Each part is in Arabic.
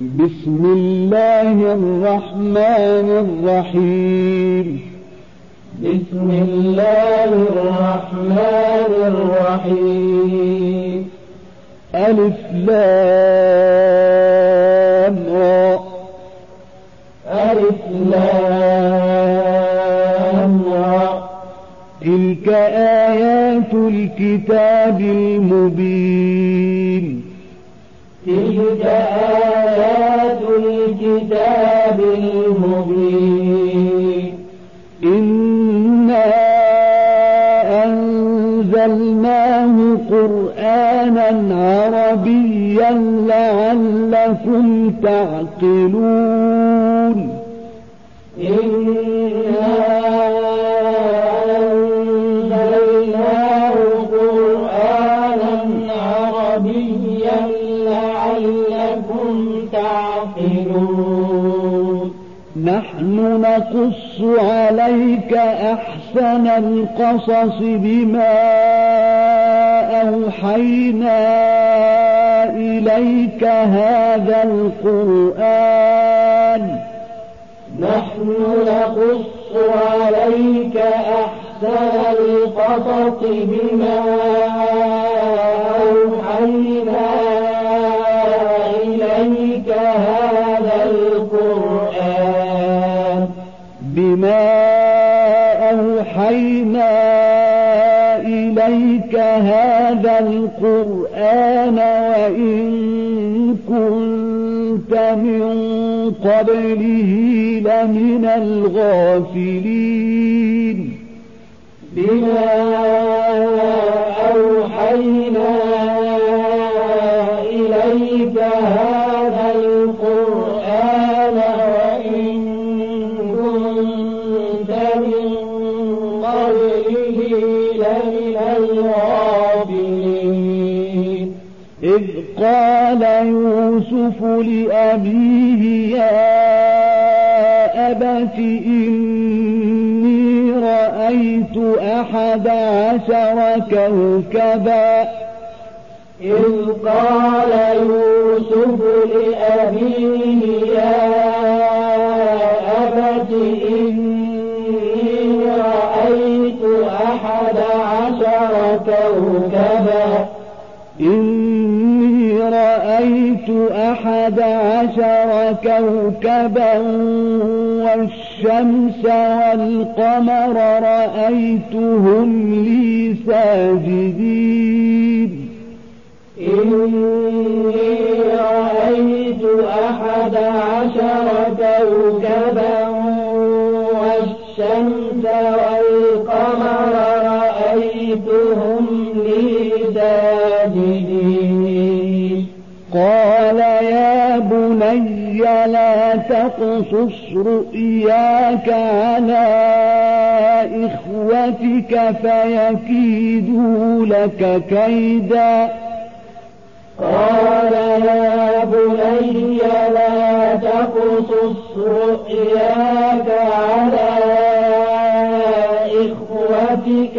بسم الله الرحمن الرحيم. بسم الله الرحمن الرحيم. ألف لام را. ألف لام را. تلك آيات الكتاب المبين. تلك آيات المبين إنا أنزلناه قرآنا عربيا لعلكم تعقلون نحن نقص عليك أحسن القصص بما أوحينا إليك هذا القرآن. نحن نقص عليك أحسن القصص بما أوحينا أوحينا إليك هذا القرآن وإن كنت من قبله لمن الغافلين. بما يوسف لأبيه يا أبت إني رأيت أحد عشر كوكبا إذ قال يوسف لأبيه يا أبت إني رأيت أحد عشر كوكبا إني رأيت أحد عشر كوكبا والشمس والقمر رأيتهم لي ساجدين. إني رأيت أحد عشر كوكبا تقصص رؤياك على إخوتك فيكيدوا لك كيدا. قال يا بني لا تقصص رؤياك على إخوتك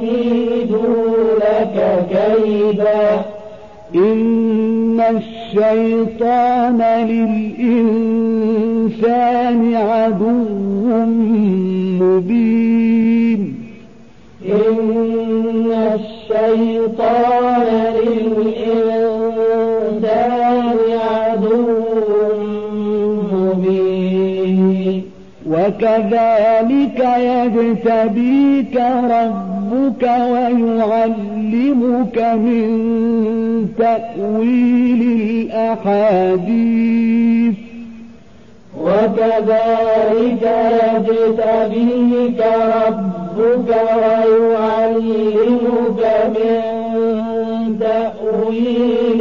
فيكيدوا لك كيدا. إن الشيطان للإنسان عدو مبين. إن الشيطان للإنسان عدو مبين. وكذلك يجتبيك ربك ويعلمك من تأويل الأحاديث. وكذلك يجتبيك ربك ويعلمك من تأويل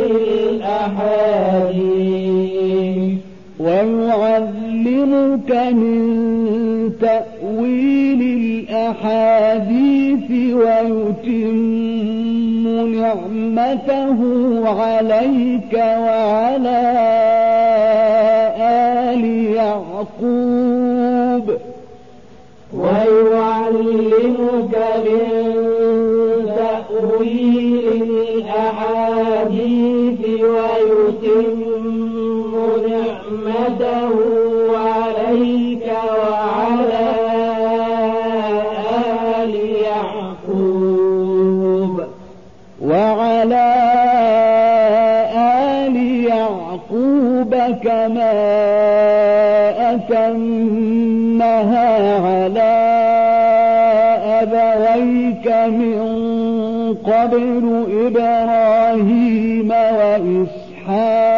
الأحاديث. ويعلمك من تأويل الأحاديث ويتم نعمته عليك وعلى آل يعقوب. سماءك انها على أبويك من قبل إبراهيم وإسحاق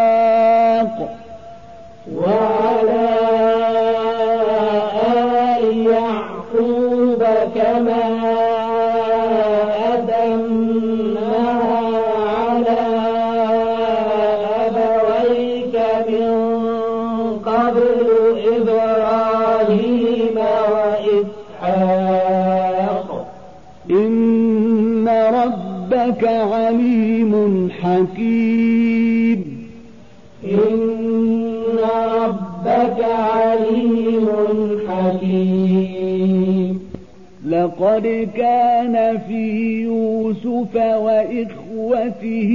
لقد كان في يوسف وإخوته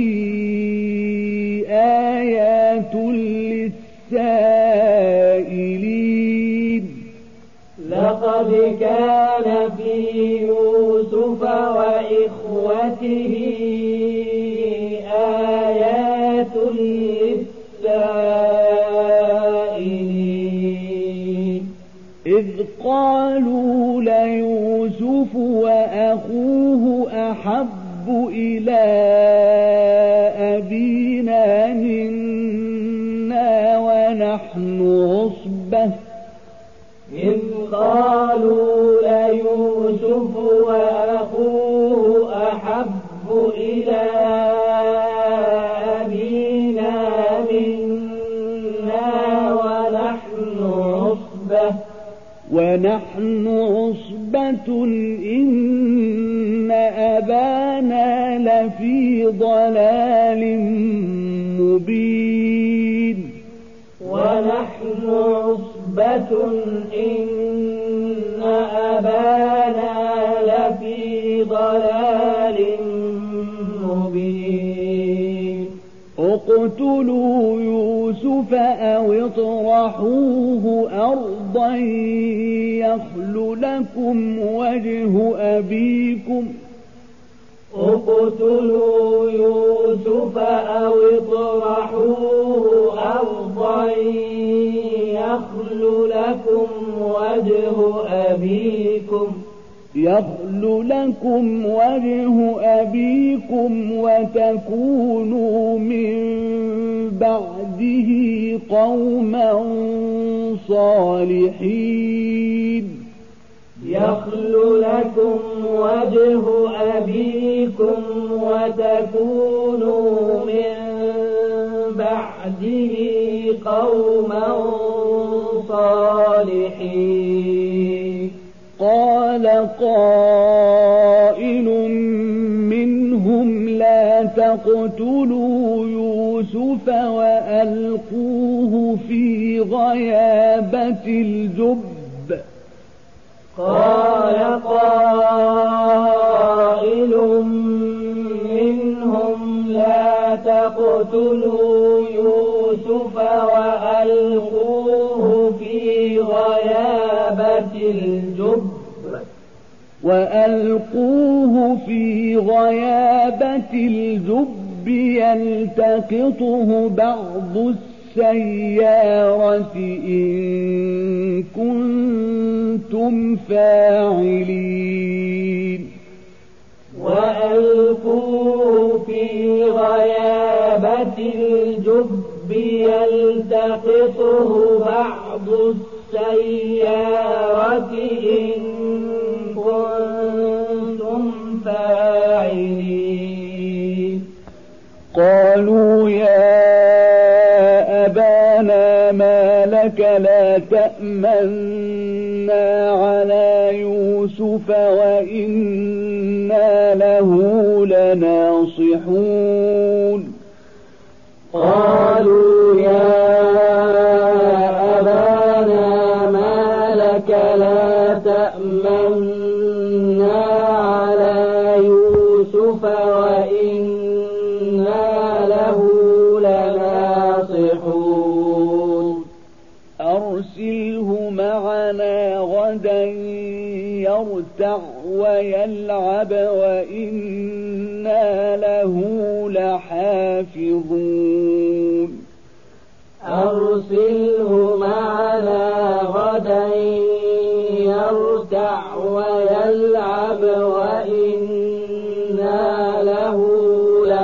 آيات للسائلين. لقد كان في يوسف وإخوته آيات للسائلين. إذ قالوا ليوسف يوسف وأخوه أحب إلى أبينا منا ونحن عصبة. إذ قالوا ليوسف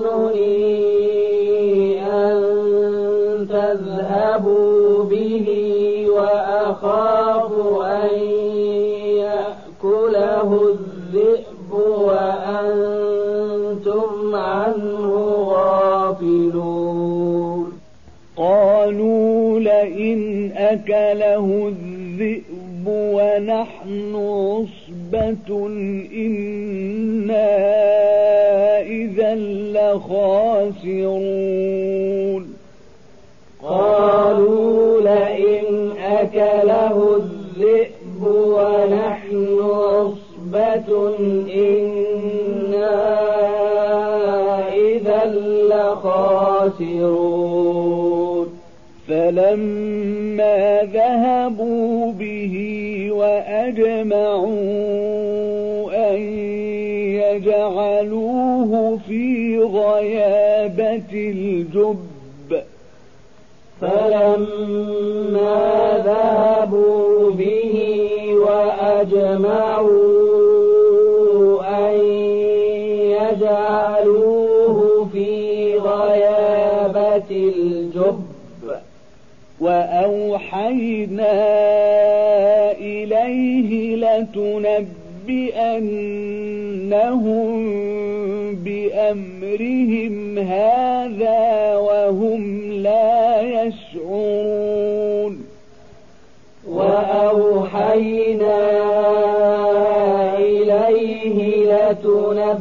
ليحزنني أن تذهبوا به وأخاف أن يأكله الذئب وأنتم عنه غافلون. قالوا لئن أكله الذئب ونحن عصبة إنا إذا لخاسرون قالوا لئن أكله الذئب ونحن عصبة إنا إذا لخاسرون. فلما ذهبوا به وأجمعوا أن يجعلوه في غيابة الجب. فلما ذهبوا به وأجمعوا أن يجعلوه في غيابة الجب. وأوحينا إليه لتنبئنهم بأمرهم هذا وهم لا يشعرون. وأوحينا إليه لتنبئنهم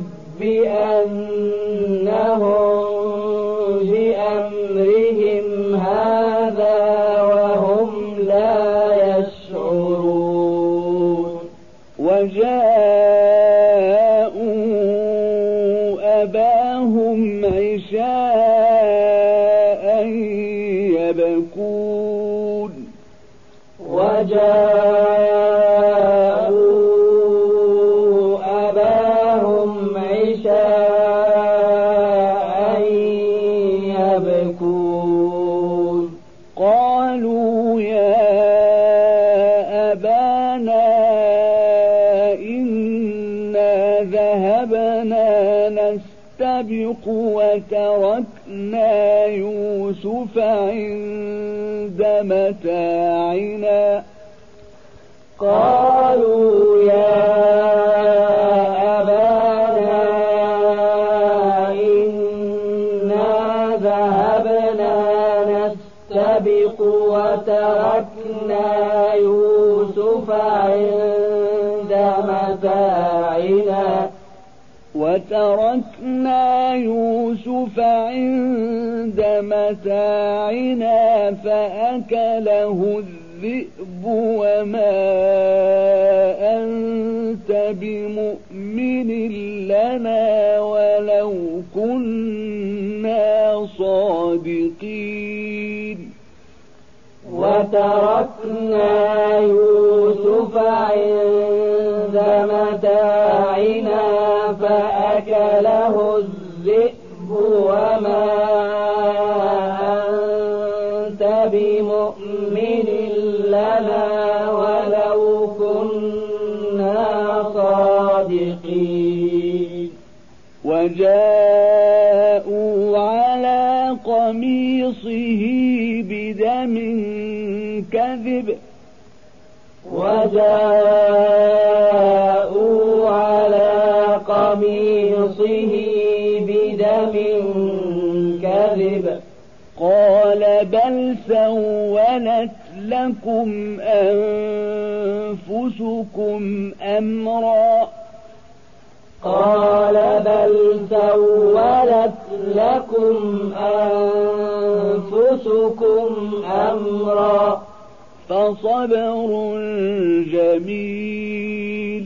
نستبق وتركنا يوسف عند متاعنا. قالوا وتركنا يوسف عند متاعنا فأكله الذئب وما أنت بمؤمن لنا ولو كنا صادقين. وتركنا يوسف عند متاعنا فأكله الذئب وما أنت بمؤمن لنا ولو كنا صادقين. وجاءوا على قميصه بدم كذب. وجاءوا كذب قال بل سولت لكم أنفسكم أمرا. قال بل سولت لكم أنفسكم أمرا. فصبر جميل.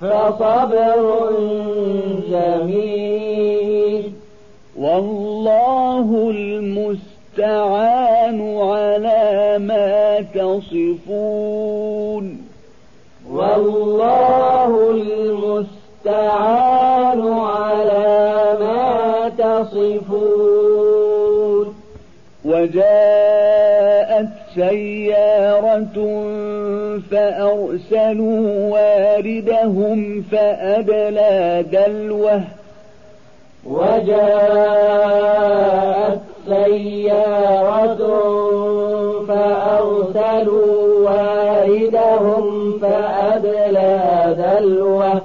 فصبر جميل. والله المستعان على ما تصفون. والله المستعان على ما تصفون. وجاءت سيارة فأرسلوا واردهم فأدلى دلوه وجاءت سيارة فأرسلوا واردهم فأدلى دلوه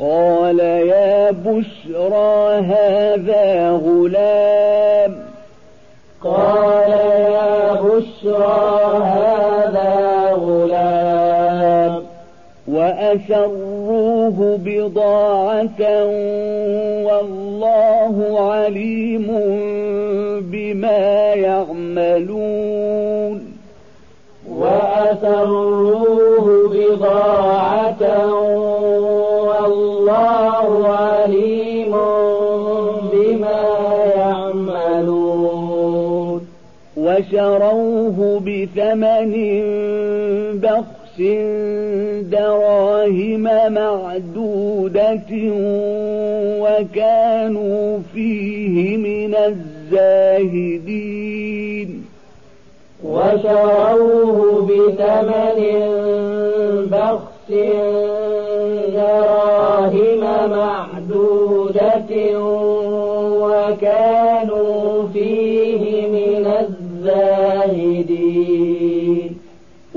قال يا بشرى هذا غلام وأسروه بضاعة والله عليم بما يعملون وأسروه بضاعة والله عليم بما يعملون وشروه بثمن بخس دراهم معدودة وكانوا فيه من الزاهدين. وشروه بثمن بخس دراهم معدودة وكانوا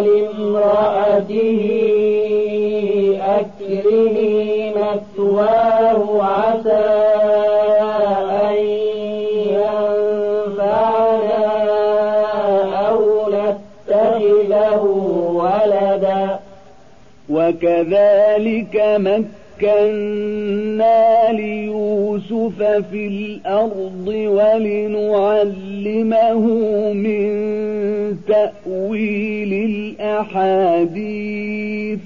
لامرأته أكرمي مثواه عسى أن ينفعنا أو ولدا. وكذلك مكنا ليوسف في الأرض ولنعلمه من تأويل الأحاديث.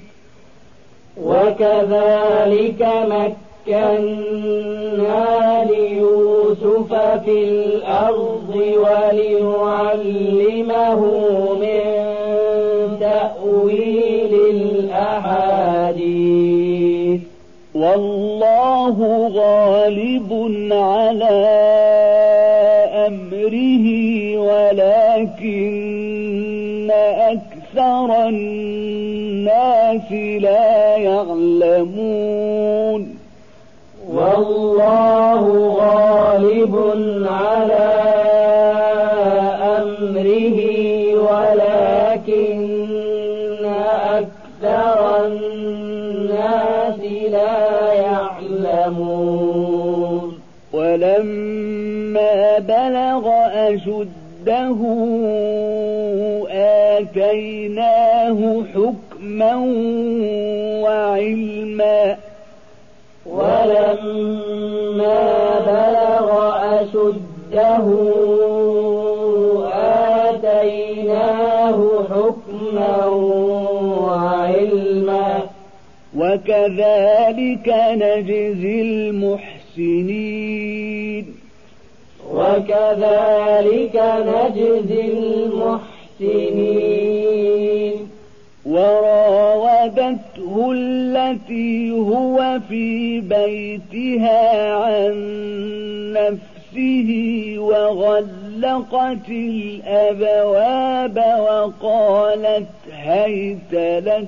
وكذلك مكنا ليوسف في الأرض ولنعلمه من تأويل الأحاديث. والله غالب على أمره ولكن أكثر الناس لا يعلمون. والله غالب على أمره ولكن أكثر الناس يعلمون. ولما بلغ أشده آتيناه حكما وعلما. ولما بلغ أشده آتيناه حكما وكذلك نجزي المحسنين. وكذلك نجزي المحسنين. وراودته التي هو في بيتها عن نفسه وغلقت الأبواب وقالت هيت لك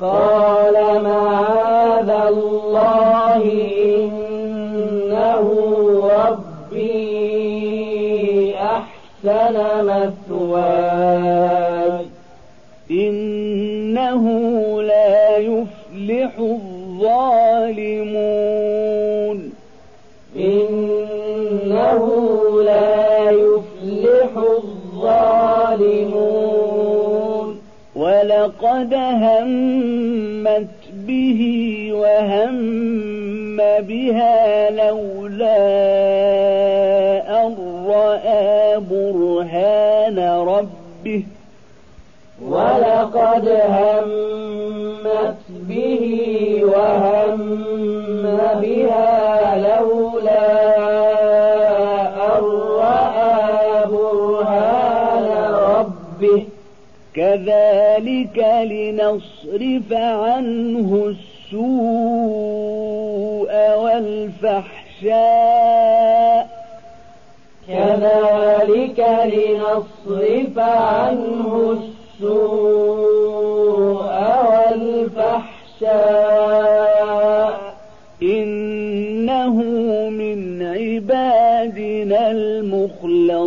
قال معاذ الله إنه ربي أحسن مثواي. إنه لا يفلح الظالمون. ولقد همت به وهم بها لولا أن رأى برهان ربه ولقد همت به وهم بها كذلك لنصرف عنه السوء والفحشاء. كذلك لنصرف عنه السوء والفحشاء. إنه من عبادنا المخلصين.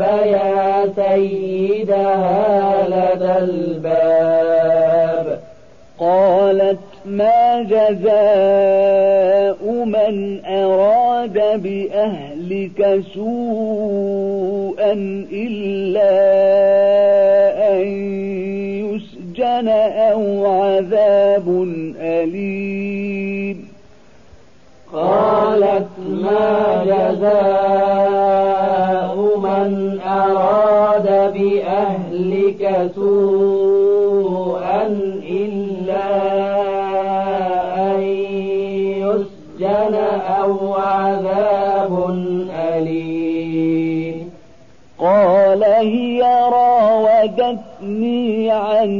وألف يا سيدها لدى الباب. قالت ما جزاء من أراد بأهلك سوءا إلا أن يسجن أو عذاب أليم. قالت ما جزاء من أراد بأهلك سوءا إلا أن يسجن أو عذاب أليم قال هي راودتني عن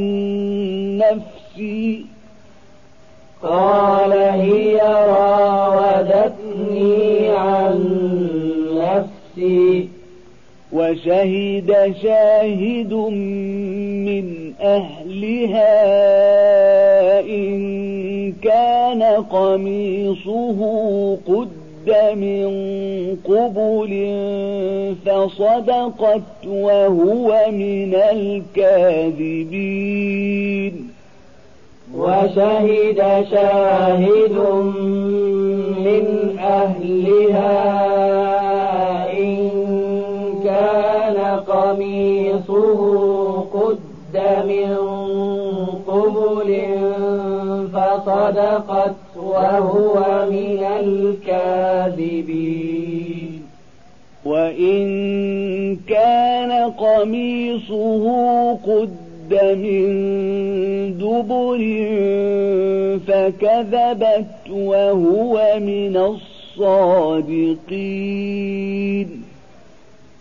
نفسي قال هي راودتني وشهد شاهد من أهلها إن كان قميصه قد من قبل فصدقت وهو من الكاذبين. وشهد شاهد من أهلها كان قميصه قد من قبل فصدقت وهو من الكاذبين. وإن كان قميصه قد من دبر فكذبت وهو من الصادقين.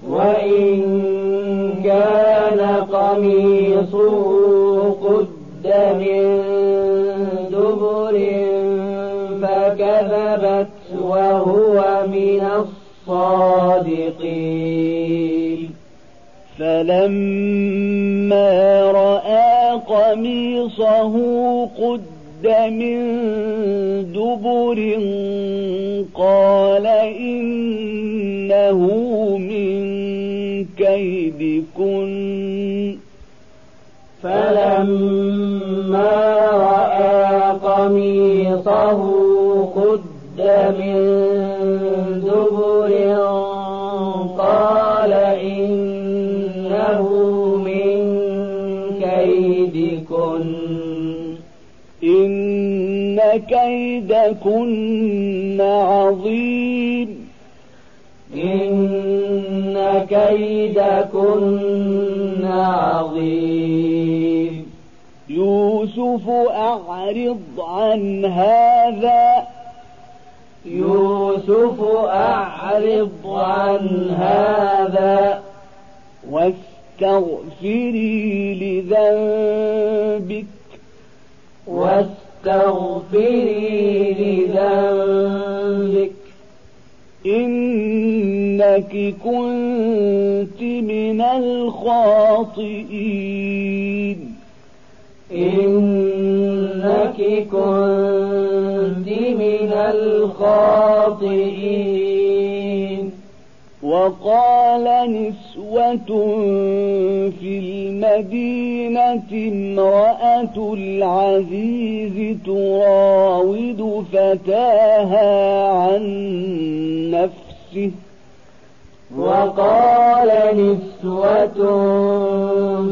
وإن كان قميصه قد من دبر فكذبت وهو من الصادقين. فلما رأى قميصه قد من دبر قال إنه من كيدكن. فلما رأى قميصه قد من دبر كيدكن عظيم. إن كيدكن عظيم. يوسف أعرض عن هذا. يوسف أعرض عن هذا. واستغفري لذنبك. واستغفري لذنبك. إنك كنت من الخاطئين. إنك كنت من الخاطئين. وقال نسوة في المدينة امرأة العزيز تراود فتاها عن نفسه. وقال نسوة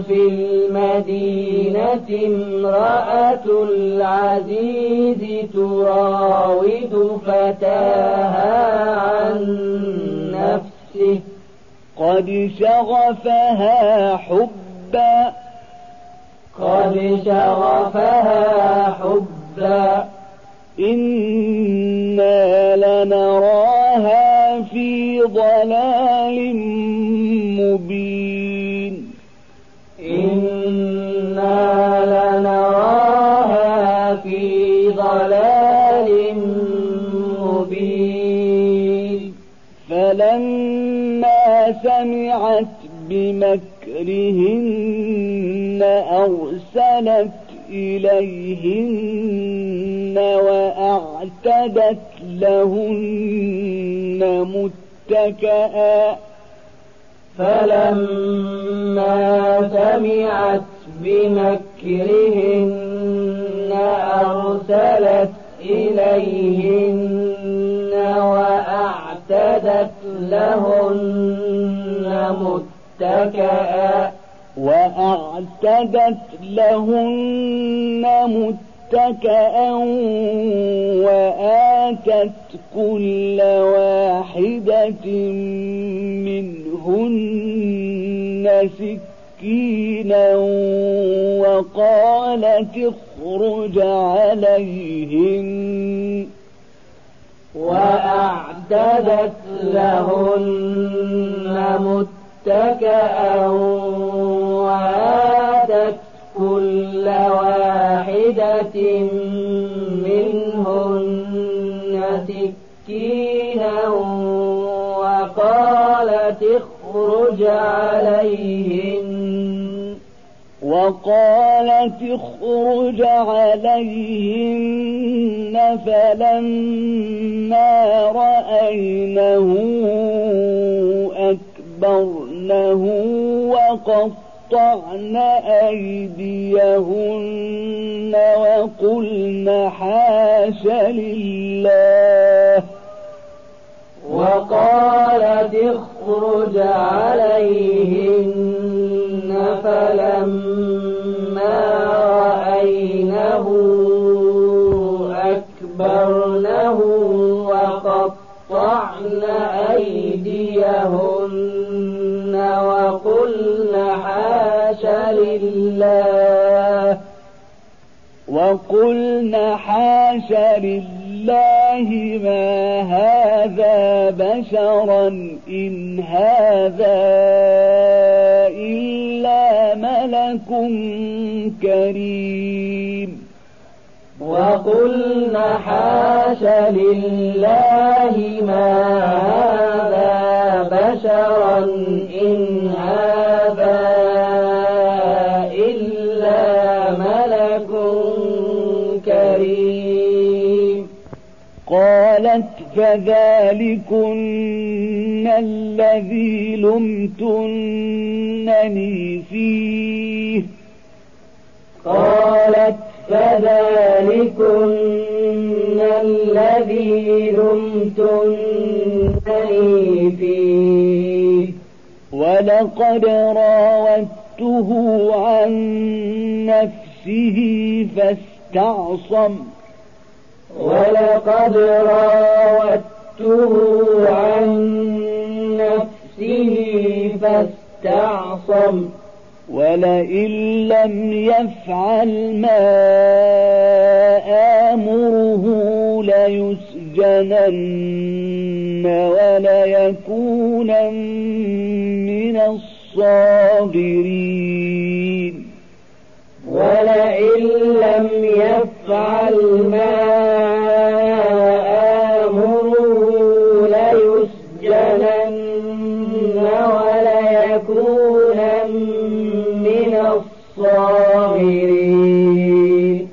في المدينة امرأة العزيز تراود فتاها عن نفسه قد شغفها حبا. قد شغفها حبا. إنا لنراها في ضلال مبين. سمعت بمكرهن أرسلت إليهن وأعتدت لهن متكئا. فلما سمعت بمكرهن أرسلت إليهن وأعتدت لهن متكئا. وأعتدت لهن متكئا وآتت كل واحدة منهن سكينا وقالت اخرج عليهن. وأعتدت لهن متكئا وآتت كل واحدة منهن سكينا وقالت اخرج عليهن وقالت اخرج عليهن فلما رأينه أكبرنه وقطعن أيديهن وقلن حاش لله. وقالت اخرج عليهن فلما رأينه أكبرنه وقطعن أيديهن وقلن حاش لله وقلن حاش لله ما هذا بشرا إن هذا إلا ملك كريم. وقلن حاش لله ما هذا بشرا إن هذا فذلكن الذي لمتنني فيه قالت فذلكن الذي لمتنني فيه ولقد راودته عن نفسه فاستعصم ولقد راودته عن نفسه ولئن لم يفعل ما آمره ليسجنن وليكونن من الصاغرين. ولئن لم يفعل ما آمره ليسجنن وليكونن من الصاغرين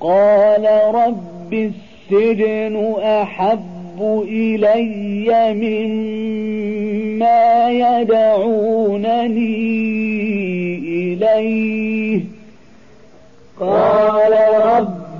قال رب السجن أحب إلي مما يدعونني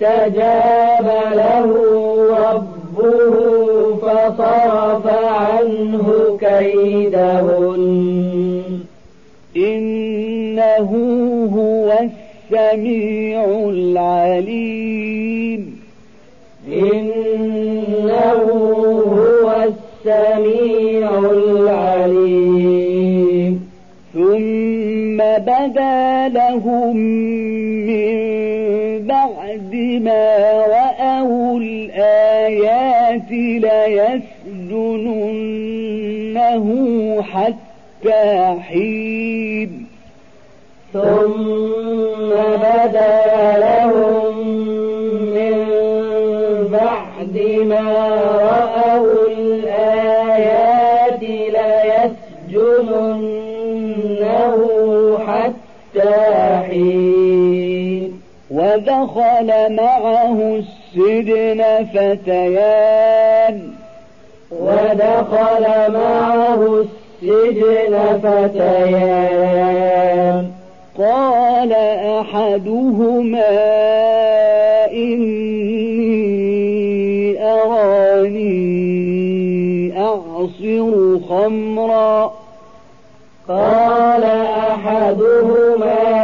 له ربه فصرف عنه كيدهن. إنه هو السميع العليم. إنه هو السميع العليم. ثم بدا لهم ليسجننه حتى حين. ثم بدا لهم من بعد ما رأوا الآيات ليسجننه حتى حين. ودخل معه السجن فتيان. ودخل معه السجن فتيان. قال أحدهما إني أراني أعصر خمرا. قال أحدهما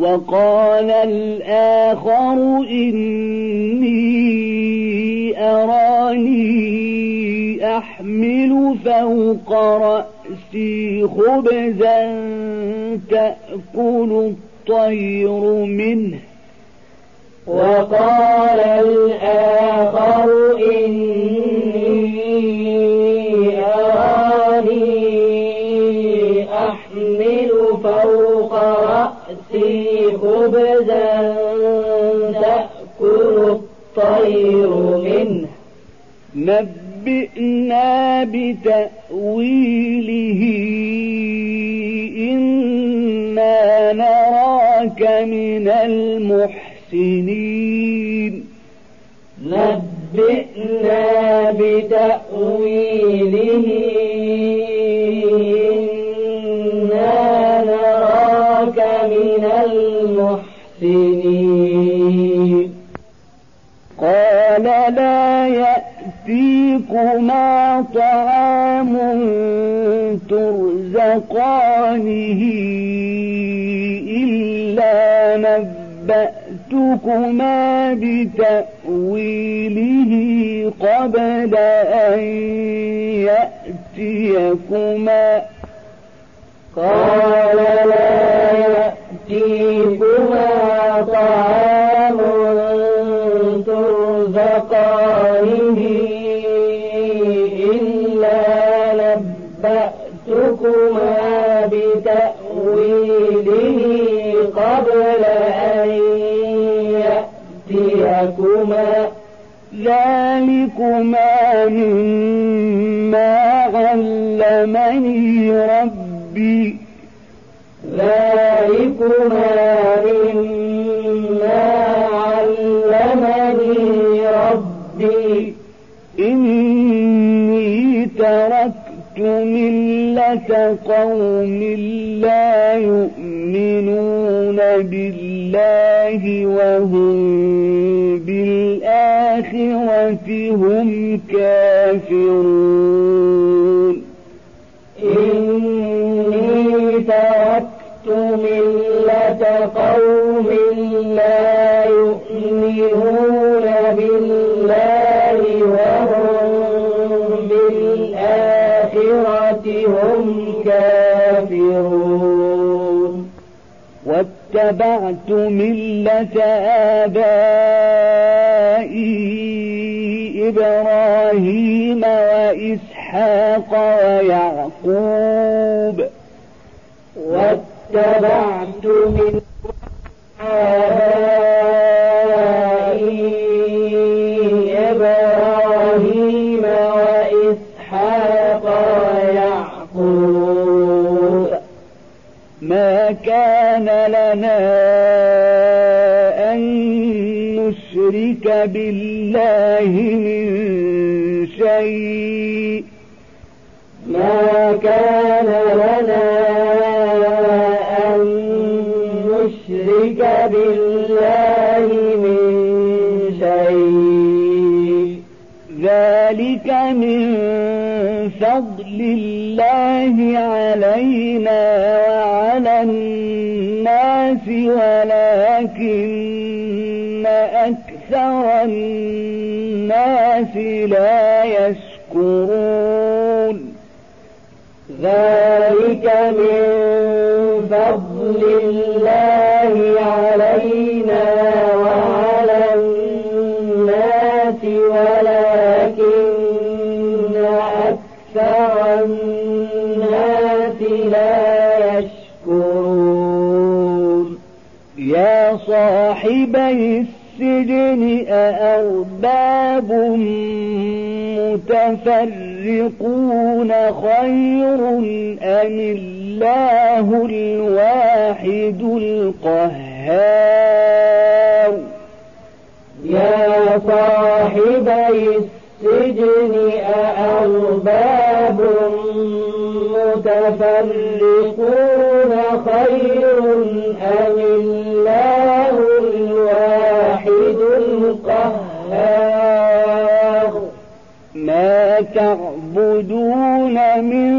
وقال الآخر إني أراني أحمل فوق رأسي خبزا تأكل الطير منه. وقال الآخر إني أراني فوق رأسي خبزا تأكل الطير منه. نبئنا بتأويله إنا نراك من المحسنين. نبئنا بتأويله. قال لا يأتيكما طعام ترزقانه إلا نبأتكما بتأويله قبل أن يأتيكما. قال لا يأتيكما طعام ذلكما مما علمني ربي. ذلكما مما علمني ربي. إني تركت ملة قوم لا يؤمنون بالله وهم بالآخرة هم كافرون. إني تركت ملة قوم لا يؤمنون بالله وهم بالآخرة هم كافرون. واتبعت ملة آبائي إبراهيم وإسحاق ويعقوب. واتبعت من آبائي إبراهيم وإسحاق ويعقوب. ما كان لنا بالله من شيء. ما كان لنا أن نشرك بالله من شيء. ذلك من فضل الله علينا وعلى الناس ولكن أكثر الناس لا يشكرون. ذلك من فضل الله علينا وعلى الناس ولكن أكثر الناس لا يشكرون. يا صاحبي السجن أأرباب متفرقون خير أم الله الواحد القهار؟ يا صاحبي السجن أأرباب متفرقون خير أم الله القهار ما تعبدون من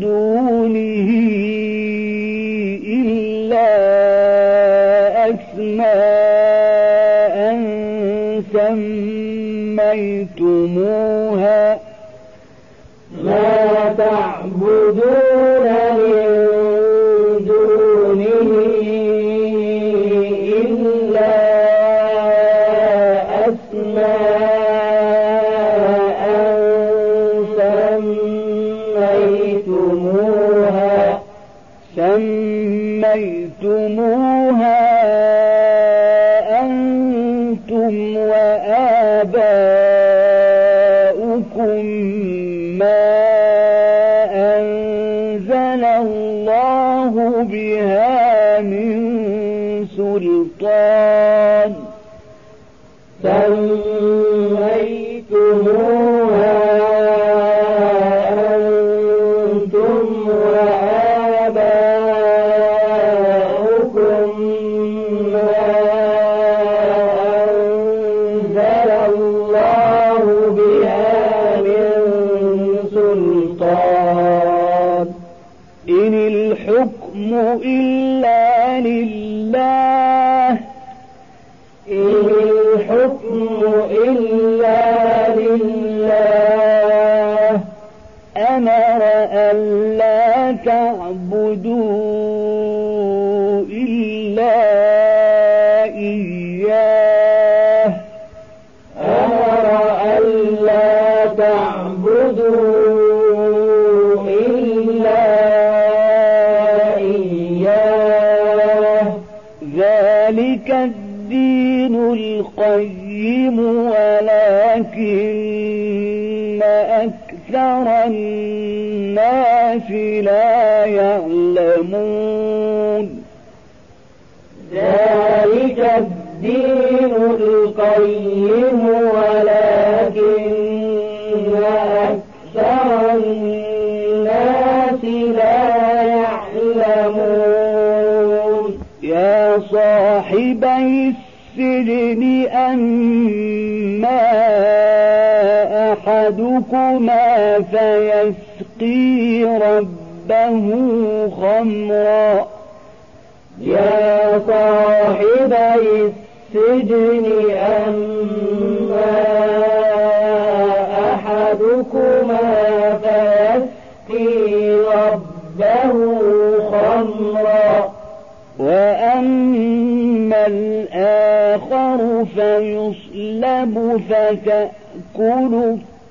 دونه إلا أسماء سميتموها أكثر الناس لا يعلمون. ذلك الدين القيم ولكن أكثر الناس لا يعلمون. يا صاحبي السجن أما أحدكما فيسقي ربه خمرا يا صاحبي السجن أما أحدكما فيسقي ربه خمرا وأما الآخر فيصلب فتأكل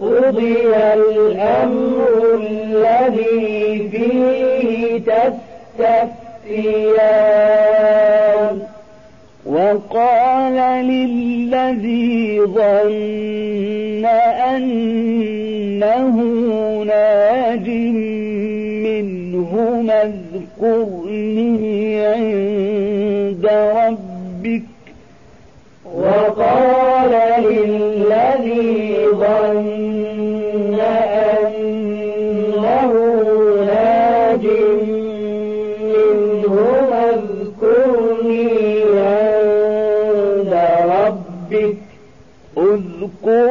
قضي الأمر الذي فيه تستفتيان وقال للذي ظن أنه ناج منه اذكرني عند ربك وقال للذي ظن أنه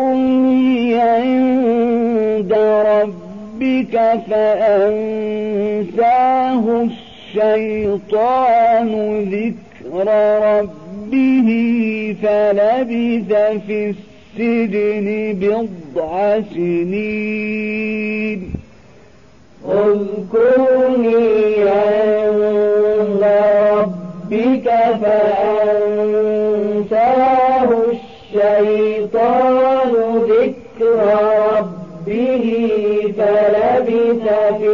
منه عند ربك. فأنساه الشيطان ذكر ربه فلبث في السجن بضع سنين. اذكرني عند ربك فأنساه الشيطان ذكر ربه فلبث في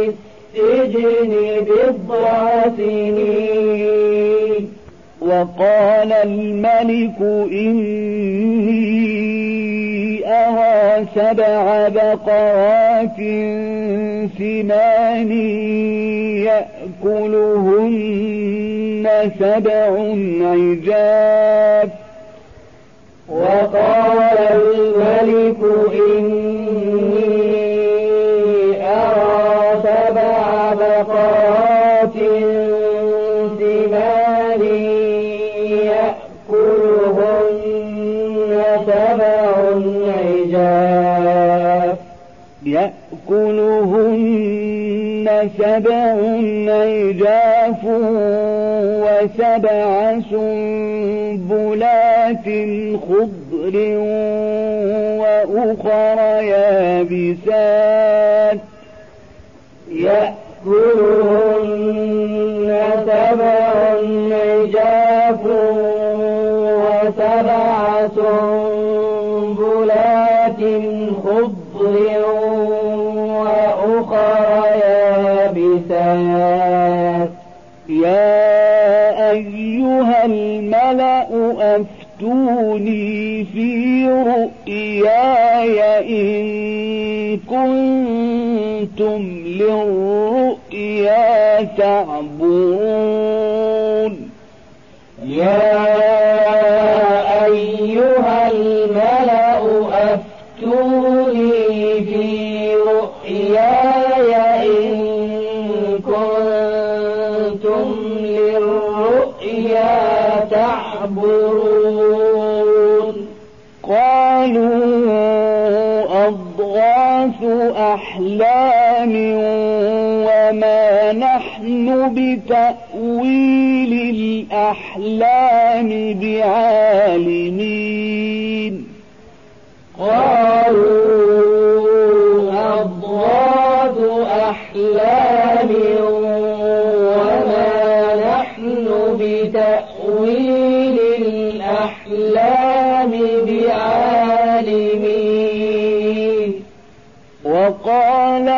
السجن بضع سنين. وقال الملك إني أرى سبع بقرات سمان يأكلهن سبع عجاف. وقال الملك إني يأكلهن سبع عجاف وسبع سنبلات خضر وأخر يابسات يأكلهن سبع عجاف وسبع سنبلات يابسات يا أيها الملأ أفتوني في رؤياي إن كنتم للرؤيا تعبرون يا نحن بتأويل الأحلام بعالمين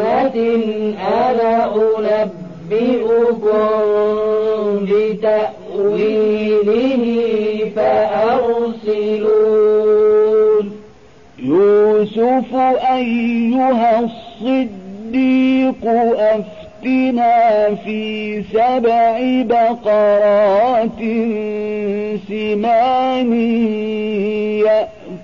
أنا أنبئكم بتأويله فأرسلون. يوسف أيها الصديق أفتنا في سبع بقرات سمان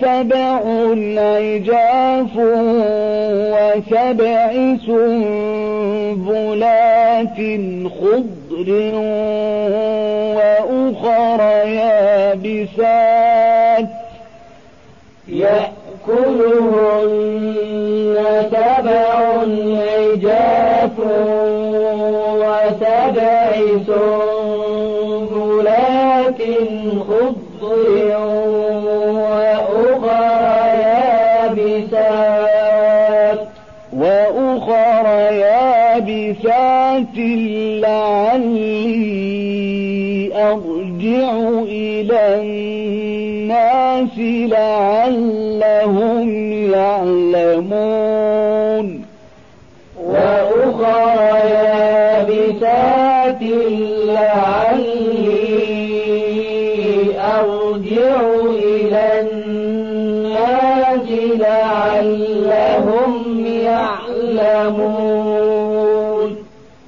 سبع عجاف وسبع سنبلات خضر وأخر يابسات يأكلهن سبع عجاف وسبع سنبلات يابسات لعلي أرجع إلى الناس لعلهم يعلمون. وأخر يابسات لعلي أرجع إلى الناس لعلهم يعلمون.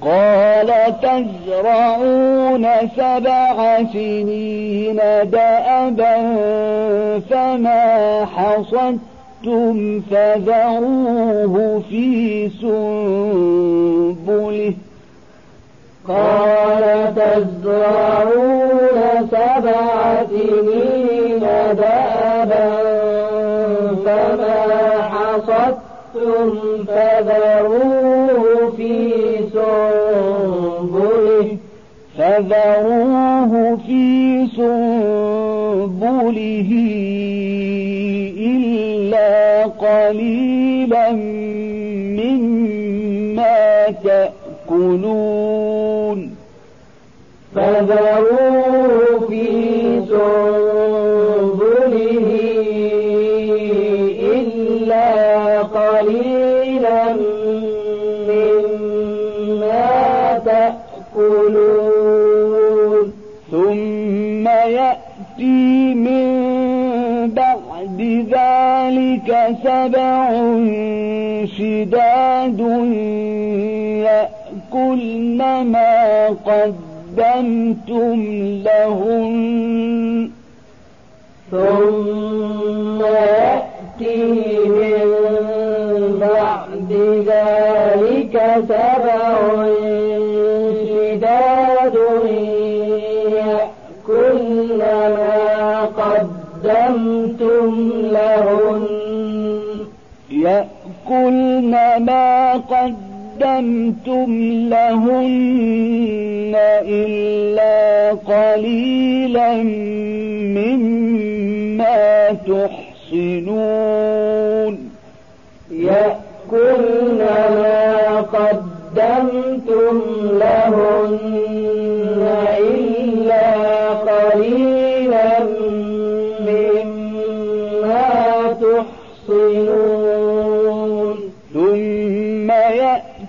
قال تزرعون سبع سنين دأبا فما حصدتم فذروه في سنبله. قال تزرعون سبع سنين دأبا فما حصدتم فذروه في فذروه في سنبله إلا قليلا مما تأكلون. فذروه ذلك سبع شداد يأكلن ما قدمتم لهن. ثم يأتي من بعد ذلك سبع شداد يأكلن ما قدمتم لهن يأكلن ما قدمتم لهن إلا قليلا مما تحصنون. يأكلن ما قدمتم لهن إلا قليلا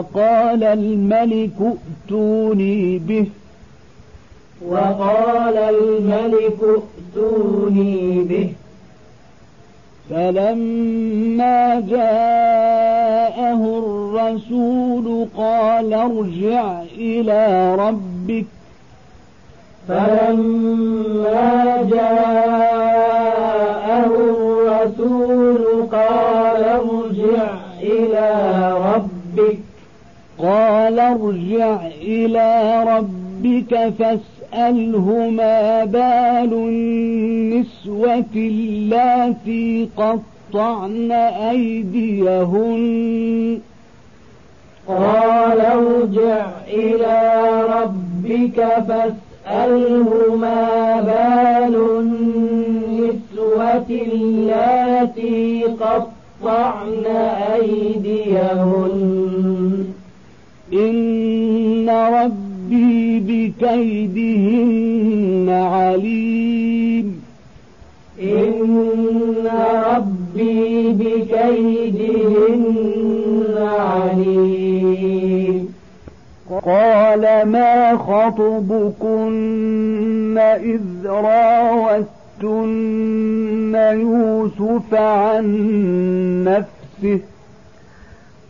وقال الملك ائتوني به. وقال الملك ائتوني به. فلما جاءه الرسول قال ارجع إلى ربك. فلما جاءه الرسول قال ارجع إلى ربك. قال ارجع إلى ربك فاسأله ما بال النسوة اللاتي قطعن أيديهن. قال ارجع إلى ربك فاسأله ما بال النسوة اللاتي قطعن أيديهن. إن ربي بكيدهن عليم. إن ربي بكيدهن عليم. قال ما خطبكن إذ راوتن يوسف عن نفسه؟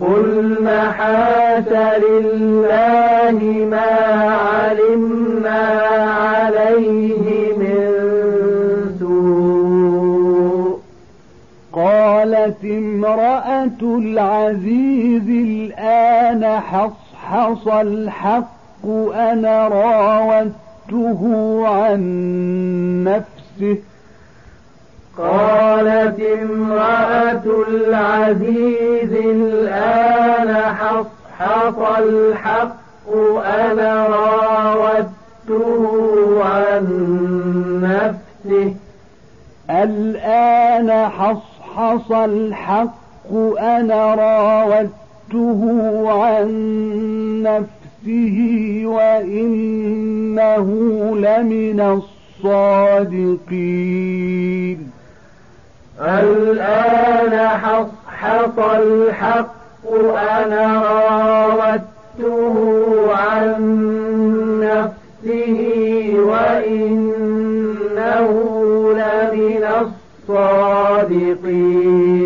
قلنا حاش لله ما علمنا عليه من سوء قالت امرأة العزيز الآن حصحص الحق أنا راودته عن نفسه قالت امرأة العزيز الآن حصحص الحق أنا راودته عن نفسه. الآن حصحص الحق أنا راودته عن نفسه وإنه لمن الصادقين. الآن حصحص الحق أنا راودته عن نفسه وإنه لمن الصادقين.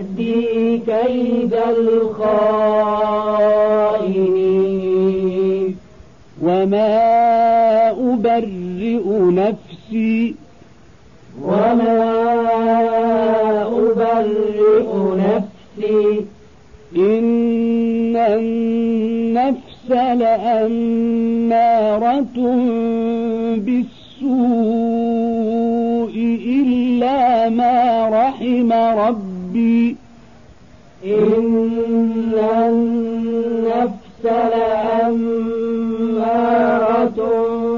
كيد الخائنين. وما أبرئ نفسي. وما أبرئ نفسي. إن النفس لأمارة بالسوء إلا ما رحم ربي. إن النفس لأمارة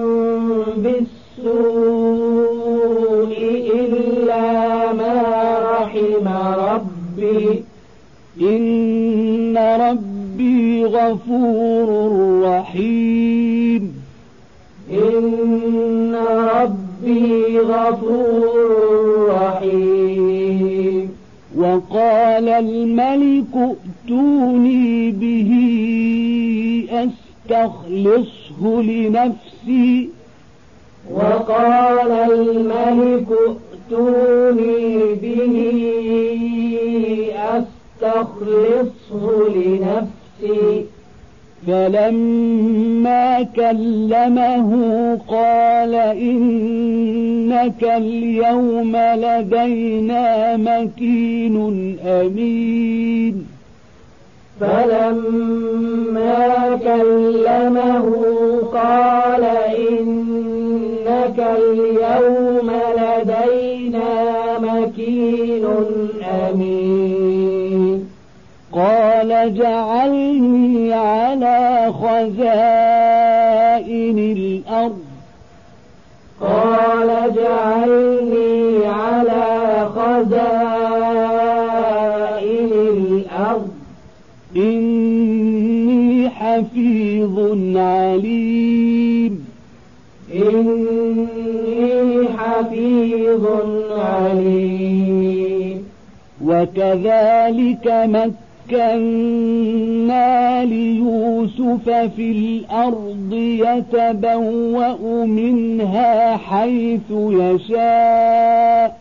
يتبوأ منها حيث يشاء.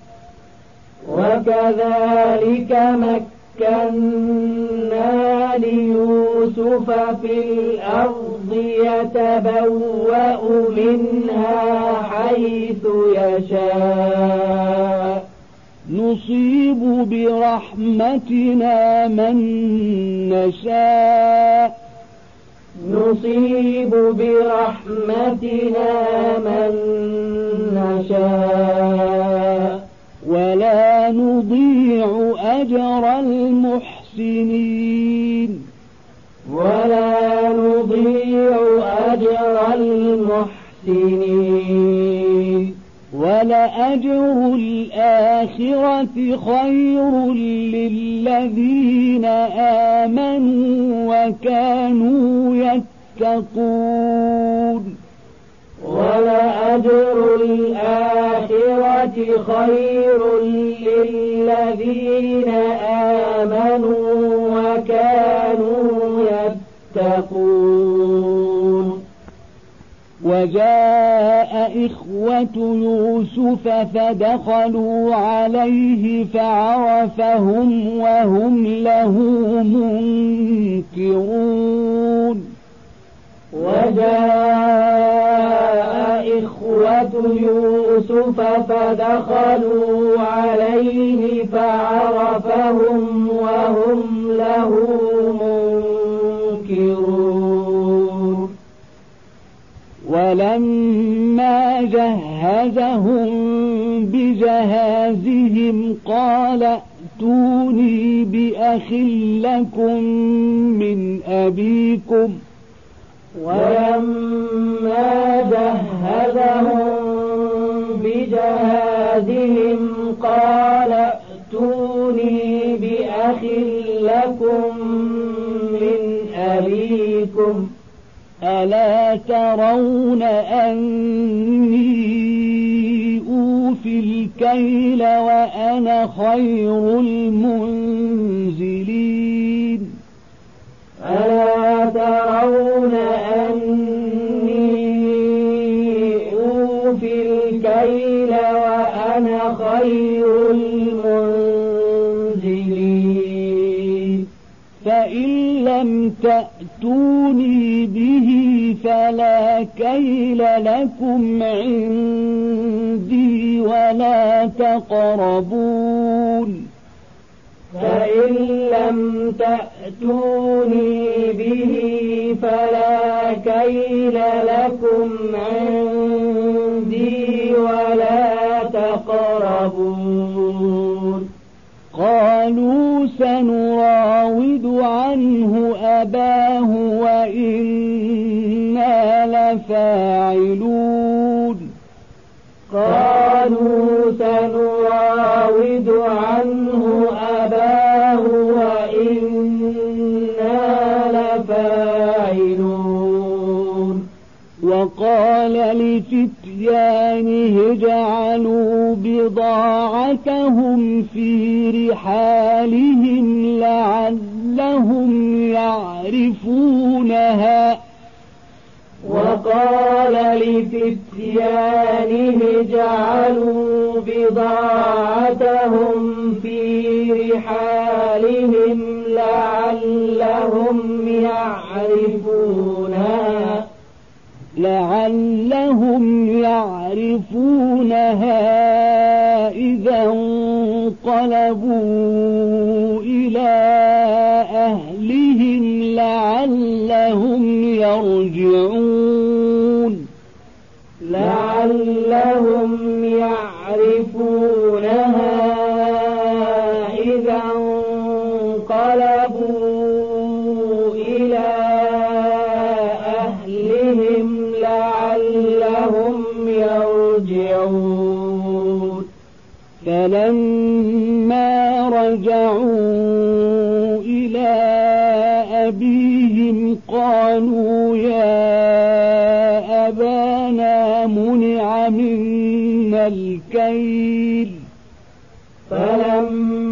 وكذلك مكنا ليوسف في الأرض يتبوأ منها حيث يشاء. نصيب برحمتنا من نشاء. نصيب برحمتنا من نشاء ولا نضيع أجر المحسنين ولا نضيع أجر المحسنين ولأجر الآخرة خير للذين آمنوا وكانوا يتقون ولأجر الآخرة خير للذين آمنوا وكانوا يتقون وجاء إخوة يوسف فدخلوا عليه فعرفهم وهم له منكرون. وجاء إخوة يوسف فدخلوا عليه فعرفهم وهم له منكرون. ولما جهزهم بجهازهم قال ائتوني بأخ لكم من أبيكم. ولما جهزهم بجهازهم قال ائتوني بأخ لكم من أبيكم. ألا ترون أني أوفي الكيل وأنا خير المنزلين؟ ألا ترون أني أوفي الكيل وأنا خير المنزلين؟ فإن لم تأتوني به فلا كيل لكم عندي ولا تقربون فإن لم تأتوني به فلا كيل لكم عندي ولا تقربون قالوا سنراود عنه أباه وإنا لفاعلون. قالوا سنراود عنه قال لفتيانه اجعلوا بضاعتهم في رحالهم لعلهم يعرفونها. وقال لفتيانه اجعلوا بضاعتهم في رحالهم لعلهم يعرفونها لعلهم يعرفونها إذا انقلبوا إلى أهلهم لعلهم يرجعون. لعلهم يعرفونها. فلما رجعوا إلى أبيهم قالوا يا أبانا منع منا الكيل. فلما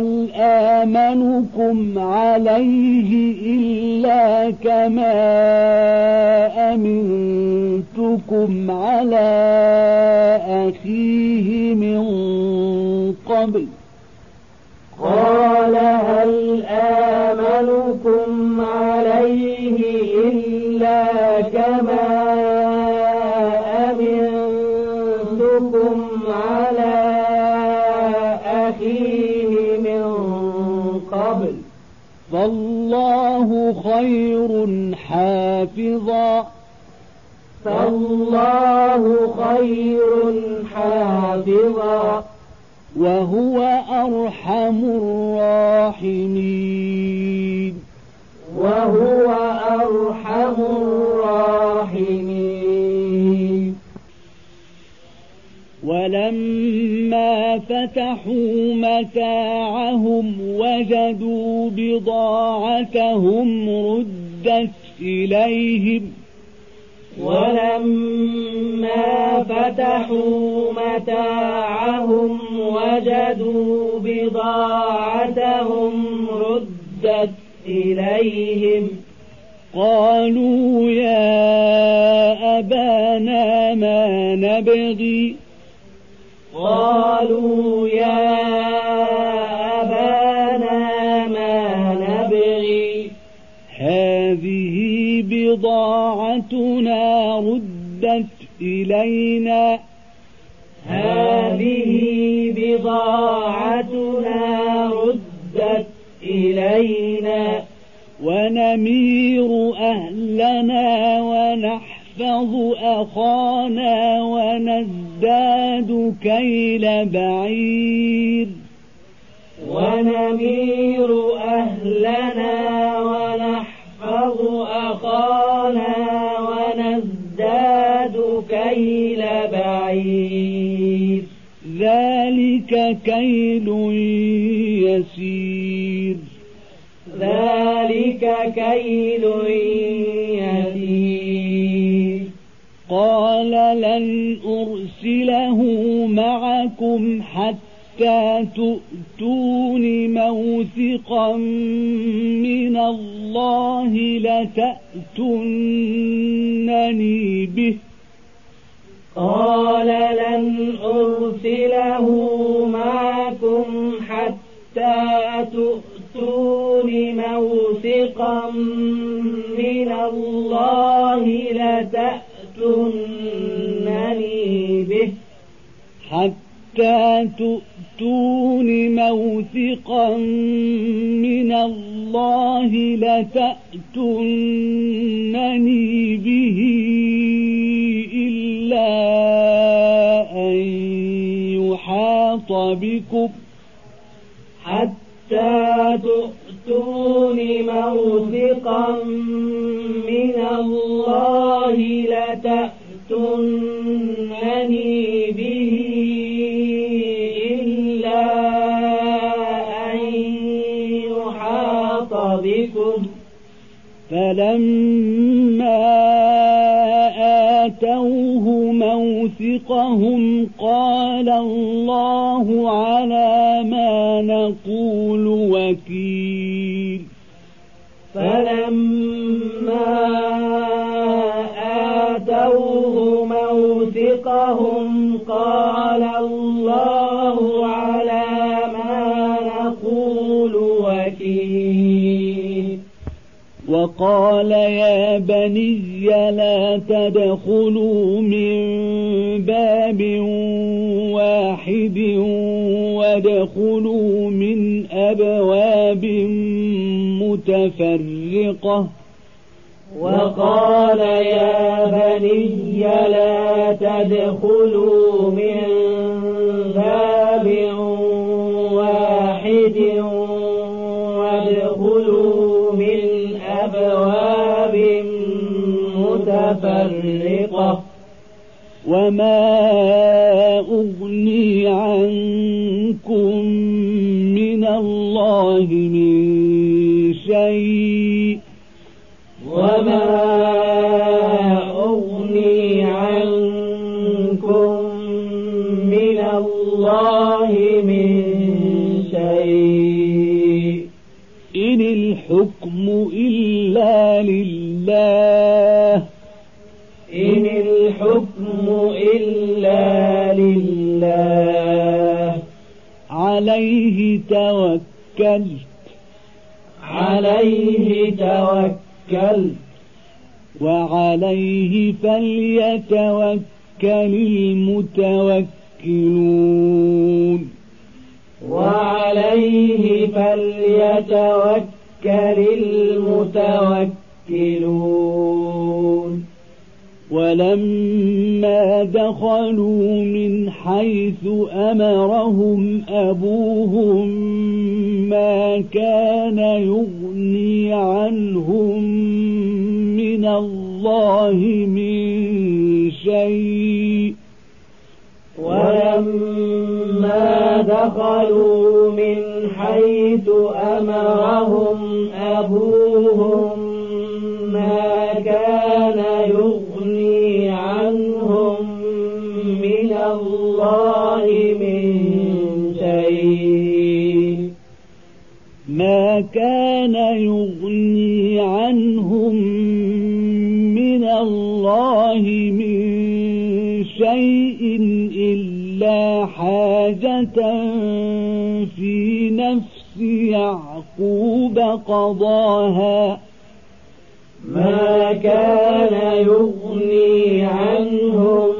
هل آمنكم عليه إلا كما أمنتكم على أخيه من قبل. قال هل آمنكم عليه إلا كما فالله خير حافظا. فالله خير حافظا. وهو أرحم الراحمين. وهو أرحم الراحمين. ولما فتحوا متاعهم وجدوا بضاعتهم ردت إليهم. ولما فتحوا متاعهم وجدوا بضاعتهم ردت إليهم. قالوا يا أبانا ما نبغي قالوا يا أبانا ما نبغي؟ هذه بضاعتنا ردت إلينا. هذه بضاعتنا ردت إلينا. ونمير أهلنا ونحفظ أخانا ونزداد كيل بعير ونمير أهلنا ونحفظ أخانا ونزداد كيل بعير ذلك كيل يسير ذلك كيل يسير قال لن أرسله معكم حتى تؤتون موثقا من الله لتأتونني به. قال لن أرسله معكم حتى تؤتون موثقا حتى تؤتون موثقا من الله لتأتونني به إلا أن يحاط بكم حتى تؤتون موثقا من الله لتأتونني به فلما آتوه موثقهم قال الله على ما نقول وكيل. فلما آتوه موثقهم قال الله وقال يا بني لا تدخلوا من باب واحد وادخلوا من أبواب متفرقة. وقال يا بني لا تدخلوا من باب واحد متفرقة وما أغني عنكم من الله من شيء. وما أغني عنكم من الله من شيء. إن الحكم إلا لله. عليه توكلت. عليه توكلت. وعليه فليتوكل المتوكلون. وعليه فليتوكل المتوكلون. ولما دخلوا من حيث أمرهم أبوهم ما كان يغني عنهم من الله من شيء. ولما دخلوا من حيث أمرهم أبوهم ما كان يغني الله من شيء. ما كان يغني عنهم من الله من شيء إلا حاجة في نفس يعقوب قضاها. ما كان يغني عنهم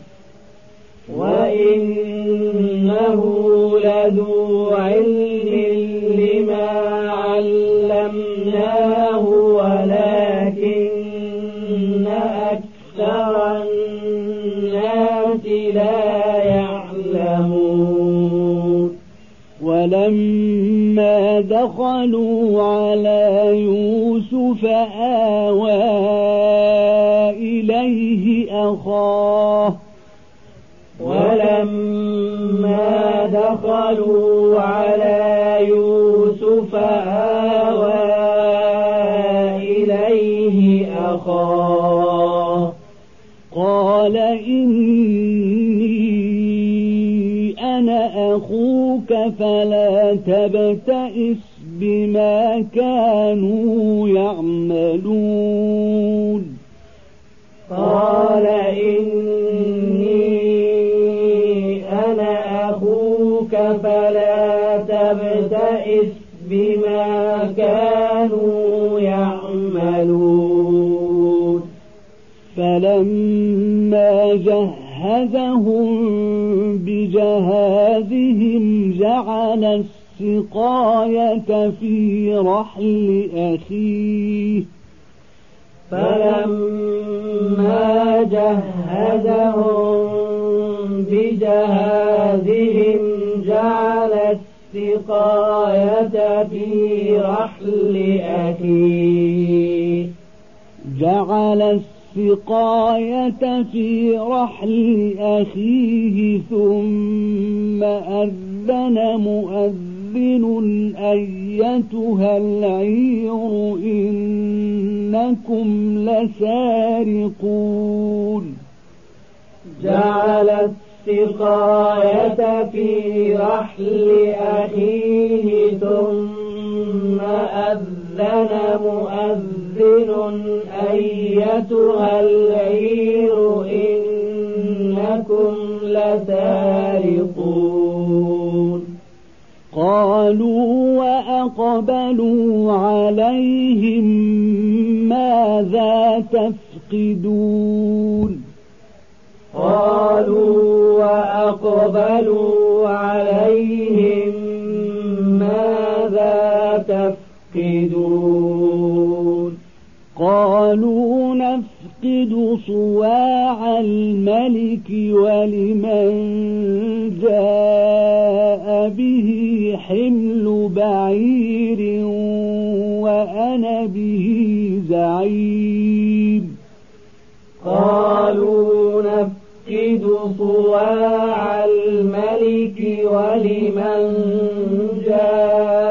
وإنه لذو علم لما علمناه ولكن أكثر الناس لا يعلمون. ولما دخلوا على يوسف آوى إليه أخاه فلما دخلوا على يوسف آوى إليه أخاه قال إني أنا أخوك فلا تبتئس بما كانوا يعملون. قال إني فلما جهزهم بجهازهم جعل السقاية في رحل أخيه. فلما جهزهم بجهازهم جعل السقاية في رحل أخيه. جعل السقاية في رحل أخيه ثم أذن مؤذن أيتها العير إنكم لسارقون. جعل السقاية في رحل أخيه ثم أذن مؤذن أيتها العير إنكم لسارقون. قالوا وأقبلوا عليهم ماذا تفقدون؟ قالوا وأقبلوا عليهم تفقدون قالوا نفقد صواع الملك ولمن جاء به حمل بعير وأنا به زعيم. قالوا نفقد صواع الملك ولمن جاء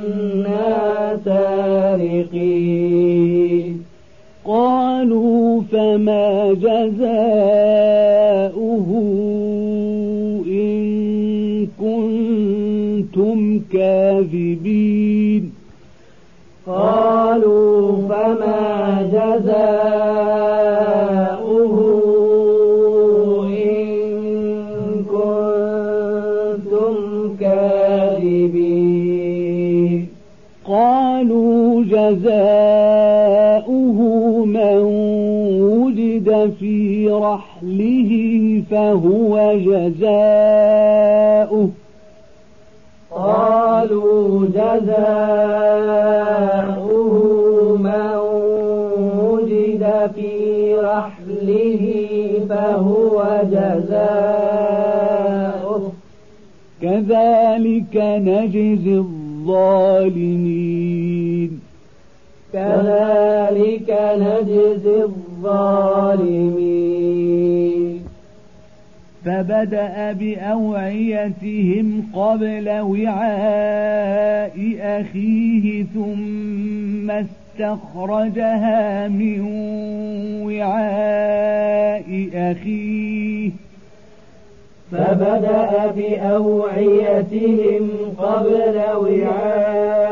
سارقين. قالوا فما جزاؤه إن كنتم كاذبين. قالوا فما جزاؤه جزاؤه من وجد في رحله فهو جزاؤه. قالوا جزاؤه من وجد في رحله فهو جزاؤه. كذلك نجزي الظالمين. كذلك نجزي الظالمين. فبدأ بأوعيتهم قبل وعاء أخيه ثم استخرجها من وعاء أخيه. فبدأ بأوعيتهم قبل وعاء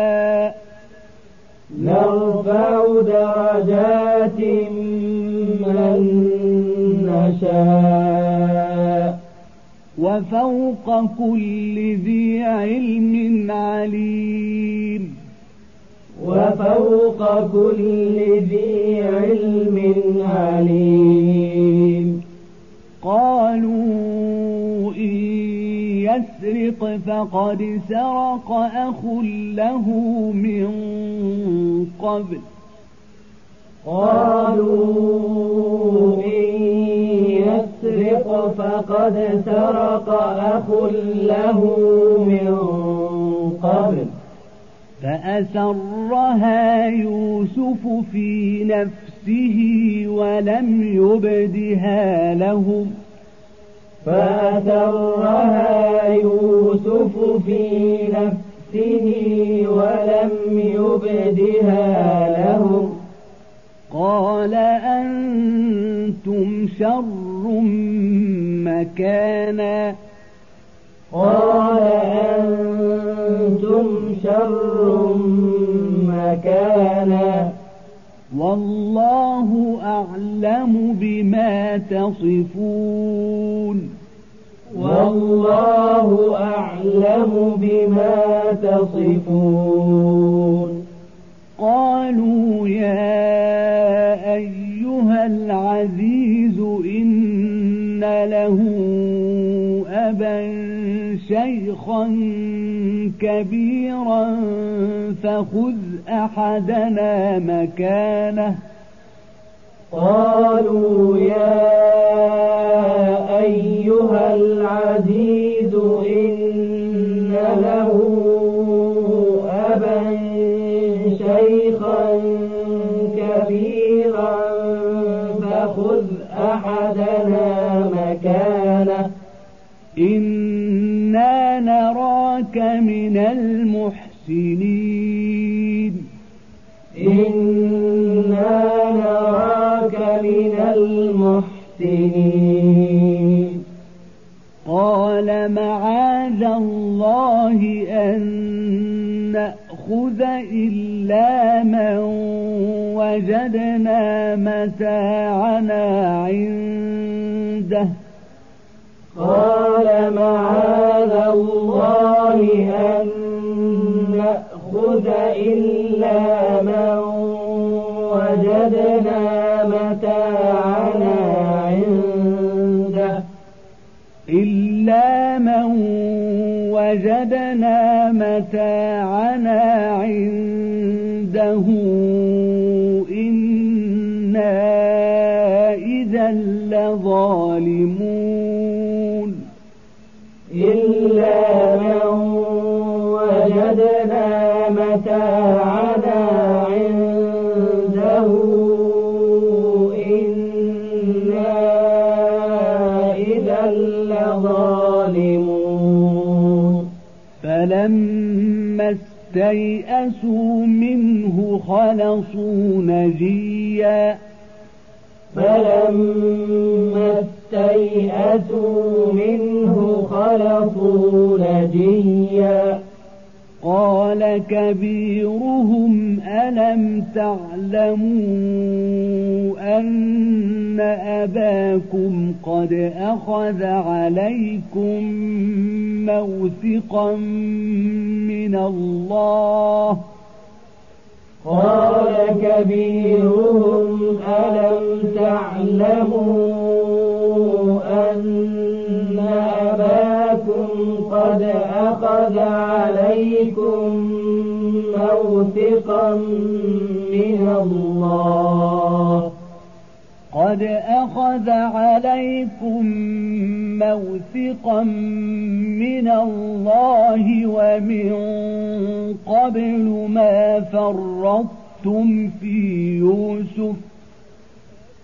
نشاء وفوق كل ذي علم عليم. وفوق كل ذي علم عليم. قالوا إن يسرق فقد سرق أخ له من قبل. قالوا يسرق فقد سرق أخ له من قبل. فأسرها يوسف في نفسه ولم يبدها لهم. فأسرها يوسف في نفسه ولم يبدها لهم. قال أنتم شر مكانا. قال أنتم شر مكانا. والله أعلم بما تصفون. والله أعلم بما تصفون. قالوا يا العزيز إن له أبا شيخا كبيرا فخذ أحدنا مكانه. قالوا يا أيها العزيز إن أحدنا مكانه. إنا نراك من المحسنين. إنا نراك من المحسنين. قال معاذ الله أن نأخذ إلا من وجدنا متاعنا عنده. قال معاذ الله أن نأخذ إلا من وجدنا متاعنا عنده. إلا من وجدنا متاعنا عنده. إنا إذا لظالمون. فلما استيئسوا منه خلصوا نجيا. فلما استيئسوا منه خلصوا نجيا. قال كبيرهم ألم تعلموا أن أباكم قد أخذ عليكم موثقا من الله؟ قال كبيرهم ألم تعلموا أن أباكم قد أخذ عليكم موثقا من الله. قد أخذ عليكم موثقا من الله ومن قبل ما فرطتم في يوسف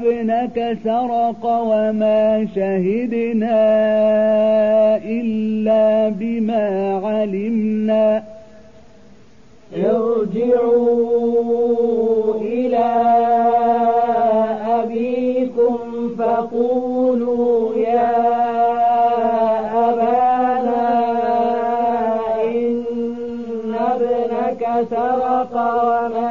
ابنك سرق وما شهدنا إلا بما علمنا ارجعوا إلى أبيكم فقولوا يا أبانا إن ابنك سرق وما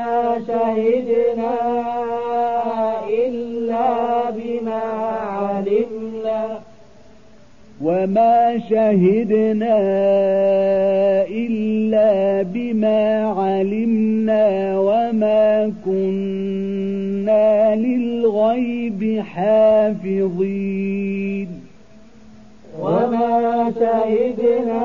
وما شهدنا إلا بما علمنا وما كنا للغيب حافظين وما شهدنا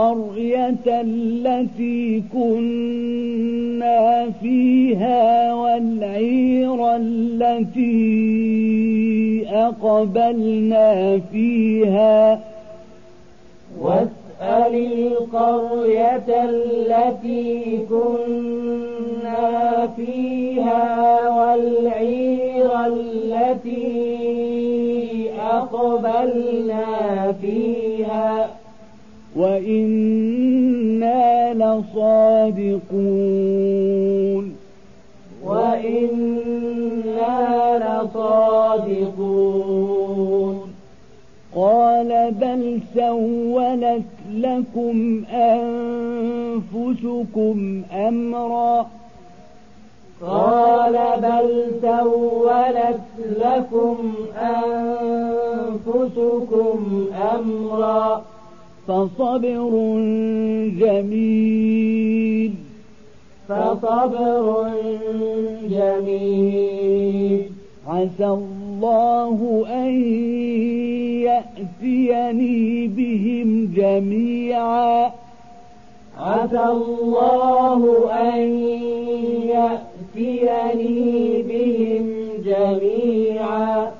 القرية التي كنا فيها والعير التي أقبلنا فيها. واسأل القرية التي كنا فيها والعير التي أقبلنا فيها. وإنا لصادقون وإنا لصادقون قال بل سولت لكم أنفسكم أمرا قال بل سولت لكم أنفسكم أمرا فصبر جميل. فصبر جميل. عسى الله أن يأتيني بهم جميعا. عسى الله أن يأتيني بهم جميعا.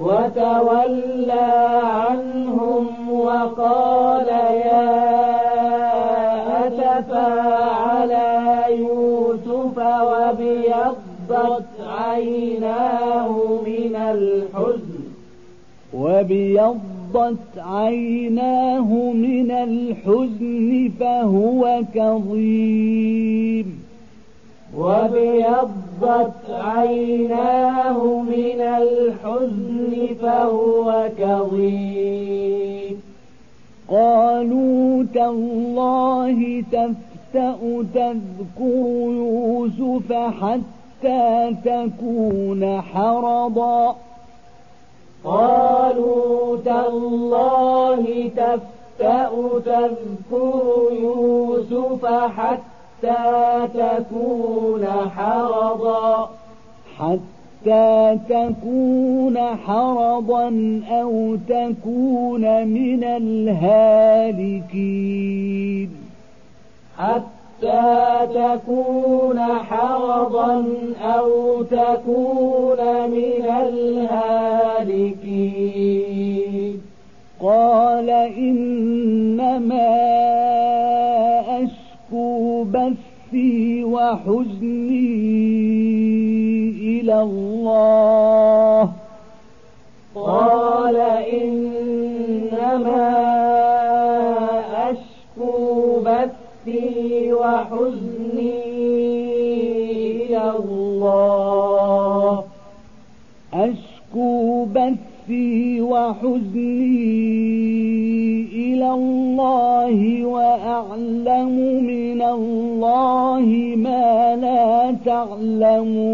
وتولى عنهم وقال يا أسفا على يوسف وابيضت عيناه من الحزن وابيضت عيناه من الحزن فهو كظيم وابيضت عيناه من الحزن فهو كظيم. قالوا تالله تفتأ تذكر يوسف حتى تكون حرضا. قالوا تالله تفتأ تذكر يوسف حتى تكون حرضا حتى تكون حرضا أو تكون من الهالكين. حتى تكون حرضا أو تكون من الهالكين. قال إنما أشكو بثي وحزني إلى الله قال إنما أشكو بثي وحزني إلى الله أشكو بثي وحزني إلى الله وأعلم الله ما لا تعلمون.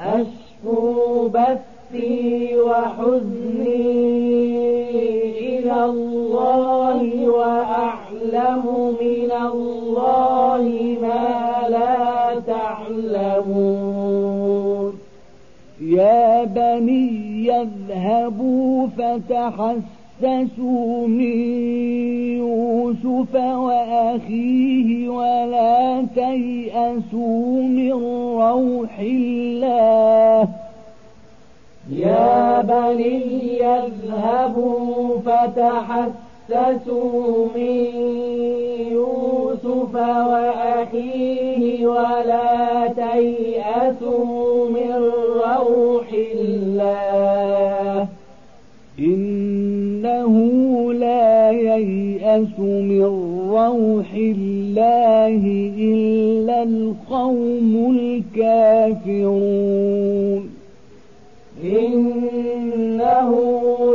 أشكو بثي وحزني إلى الله وأعلم من الله ما لا تعلمون. يا بني يذهبوا فتحسسوا من يوسف وأخيه ولا تيأسوا من روح الله. يا بني يذهبوا فتحسسوا من يوسف وأخيه ولا تيأسوا من روح الله. ييأس من روح الله إلا القوم الكافرون. إنه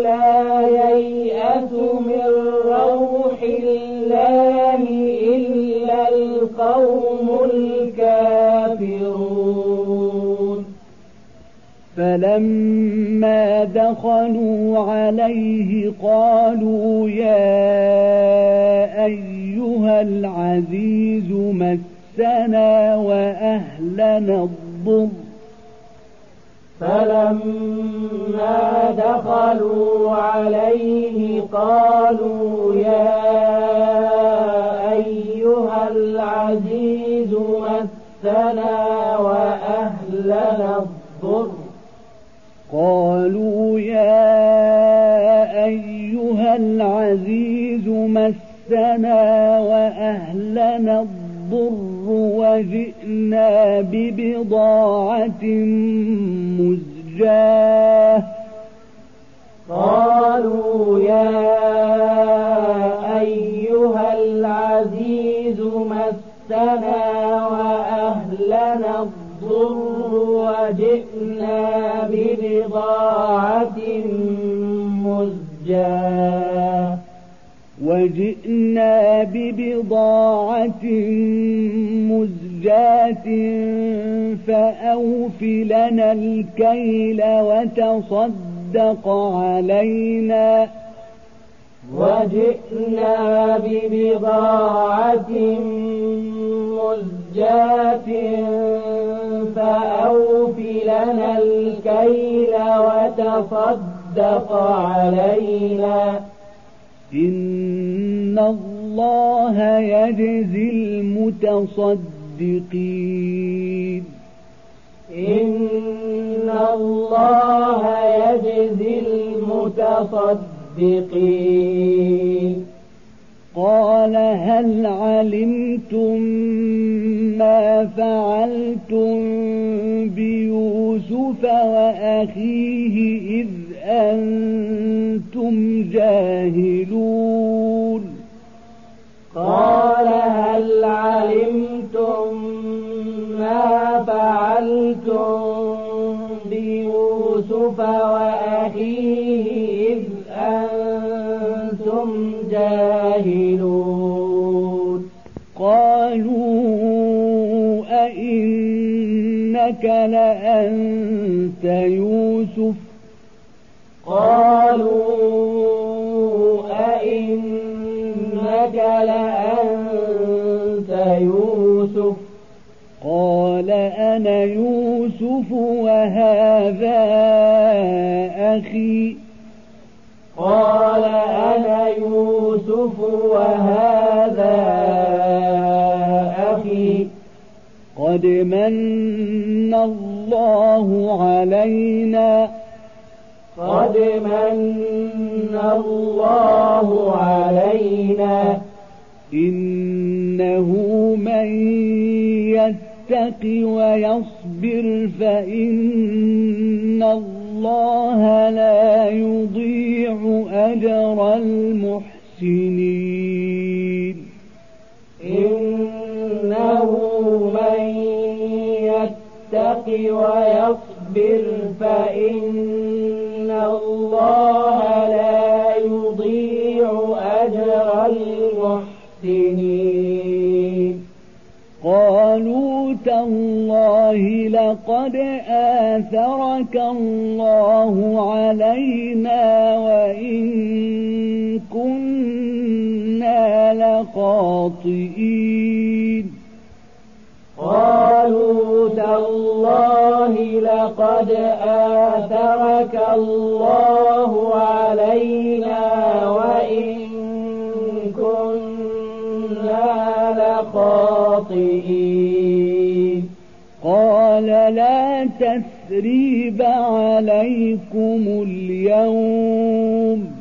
لا ييأس من روح الله إلا القوم الكافرون. فلما دخلوا عليه قالوا يا أيها العزيز مسنا وأهلنا الضر فلما دخلوا عليه قالوا يا أيها العزيز مسنا وأهلنا الضر قالوا يا أيها العزيز مسنا وأهلنا الضر وجئنا ببضاعة مزجاة. قالوا يا أيها العزيز مسنا وأهلنا الضر وجئنا ببضاعة مزجاة. وجئنا ببضاعة مزجاة فأوف لنا الكيل وتصدق علينا. وجئنا ببضاعة مزجاة فأوف لنا الكيل وتصدق علينا. إن الله يجزي المتصدقين. إن الله يجزي المتصدقين. قال هل علمتم ما فعلتم بيوسف وأخيه إذ أنتم جاهلون؟ قال هل علمتم ما فعلتم بيوسف وأخيه جاهلون قالوا أئنك لأنت يوسف؟ قالوا أئنك لأنت يوسف؟ قال أنا يوسف وهذا أخي. قال أنا يوسف وهذا أخي. قد من الله علينا. قد من الله علينا. إنه من يتق ويصبر فإن الله لا يضيع أجر المحسنين. إنه من يتق ويصبر فإن الله تالله لقد آثرك الله علينا وإن كنا لخاطئين. قالوا تالله لقد آثرك الله علينا وإن كنا لخاطئين. قال لا تثريب عليكم اليوم.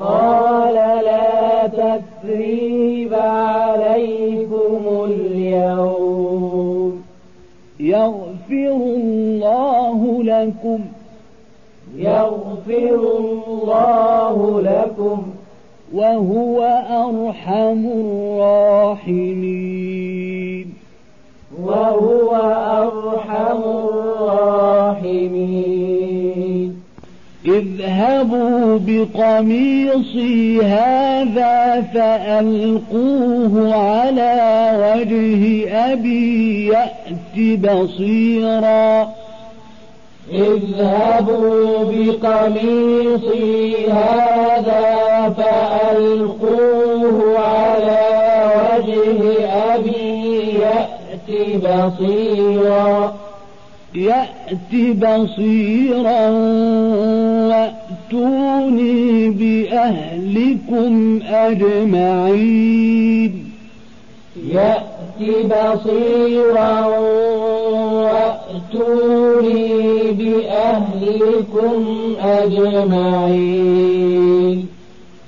قال لا تثريب عليكم اليوم. يغفر الله لكم. يغفر الله لكم. وهو أرحم الراحمين. وهو أرحم الراحمين. اذهبوا بقميصي هذا فألقوه على وجه أبي يأت بصيرا. اذهبوا بقميصي هذا فألقوه على وجه أبي بصيرا يأت بصيرا وأتوني بأهلكم أجمعين. يأت بصيرا وأتوني بأهلكم أجمعين.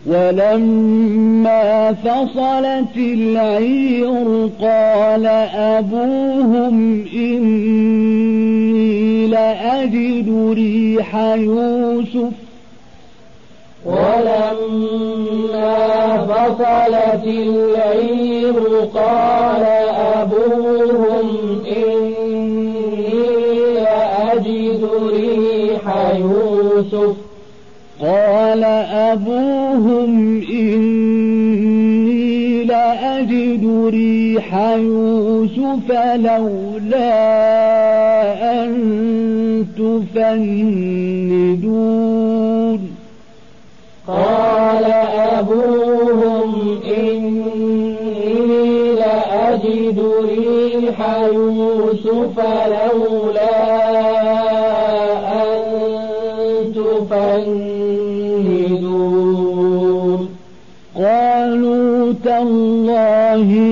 ولما فصلت العير قال أبوهم إني لأجد ريح يوسف. ولما فصلت العير قال أبوهم إني لأجد ريح يوسف. قال أبوهم إني لأجد ريح يوسف لولا أن تفندون قال أبوهم إني لأجد ريح يوسف لولا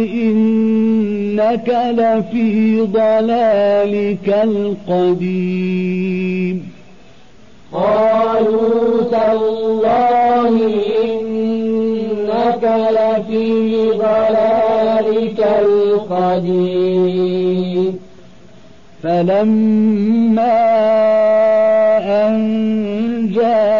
إنك لفي ضلالك القديم. قالوا تالله إنك لفي ضلالك القديم. فلما أن جاء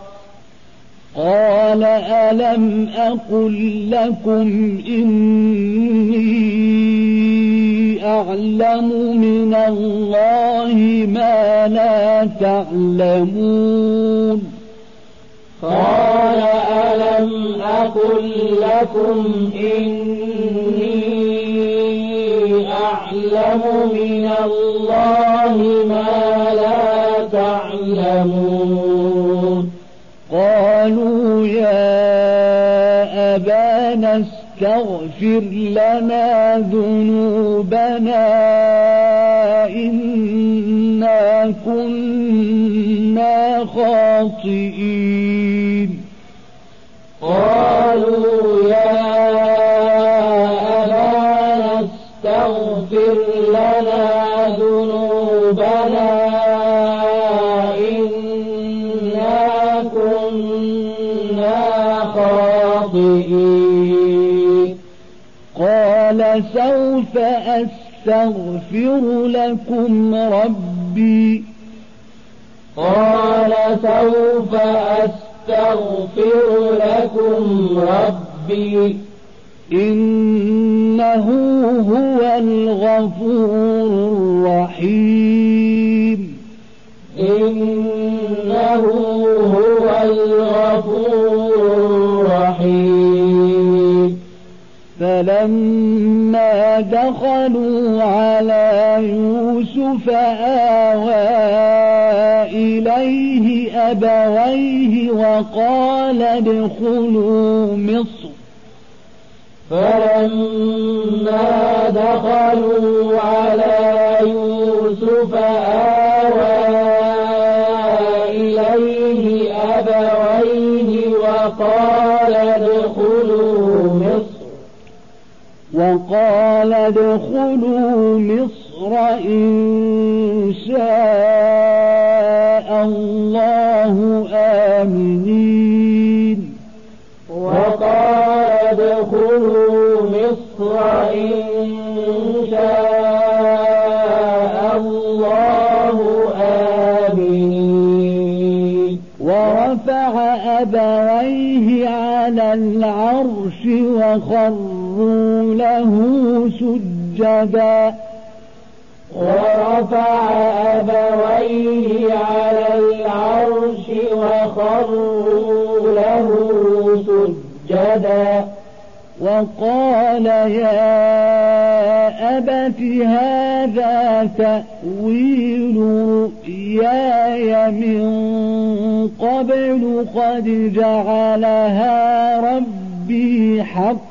قال ألم أقل لكم إني أعلم من الله ما لا تعلمون قال ألم أقل لكم إني أعلم من الله ما لا تعلمون قالوا يا أبانا استغفر لنا ذنوبنا إنا كنا خاطئين. قالوا يا أبانا استغفر لنا قال سوف أستغفر لكم ربي. قال سوف أستغفر لكم ربي. إنه هو الغفور الرحيم. إنه هو الغفور فلما دخلوا على يوسف آوى إليه أبويه وقال ادخلوا مصر. فلما دخلوا على يوسف آوى وقال ادخلوا مصر إن شاء الله آمنين. وقال ادخلوا مصر إن شاء الله آمنين. ورفع أبويه على العرش وخروا له سجدا. ورفع أبويه على العرش وخروا له سجدا. وقال يا أبت هذا تأويل رؤياي من قبل قد جعلها ربي حقا.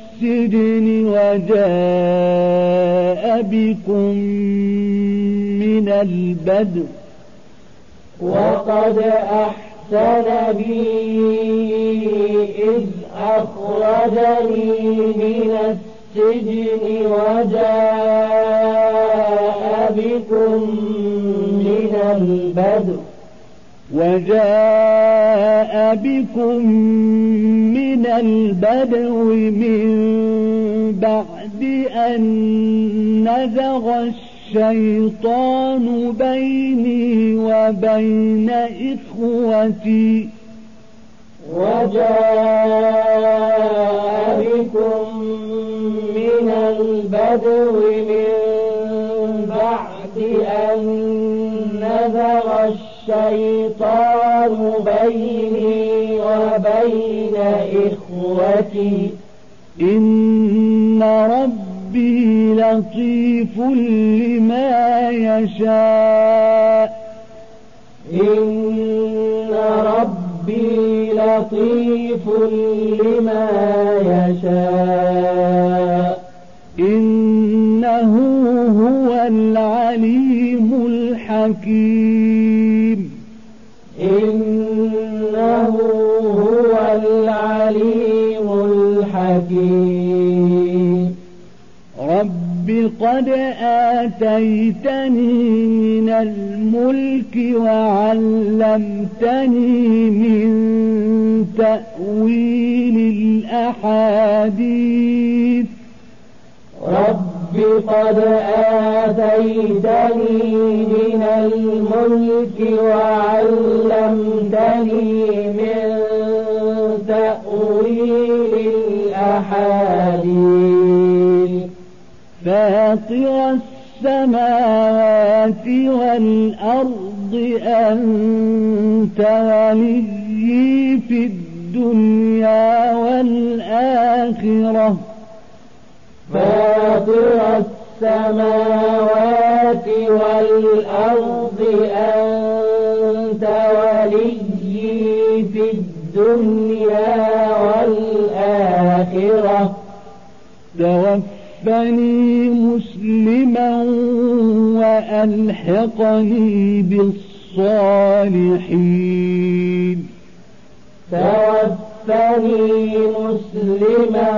وجاء بكم من البدر وقد أحسن بي إذ أخرجني من السجن وجاء بكم من البدر وجاء بكم من البدو من بعد أن نزغ الشيطان بيني وبين إخوتي. وجاء بكم من البدو من بعد أن نزغ الشيطان بيني وبين إخوتي. إن ربي لطيف لما يشاء. إن ربي لطيف لما يشاء. إنه هو العليم الحكيم. رب قد آتيتني من الملك وعلمتني من تأويل الأحاديث. رب قد آتيتني من الملك وعلمتني من تأويل الأحاديث فاطر السماوات والأرض أنت ولي في الدنيا والآخرة. فاطر السماوات والأرض أنت ولي في الدنيا والآخرة. توفني مسلما وألحقني بالصالحين. توفني مسلما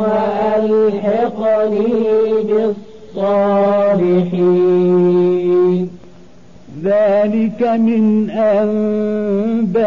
وألحقني بالصالحين. ذلك من أنباء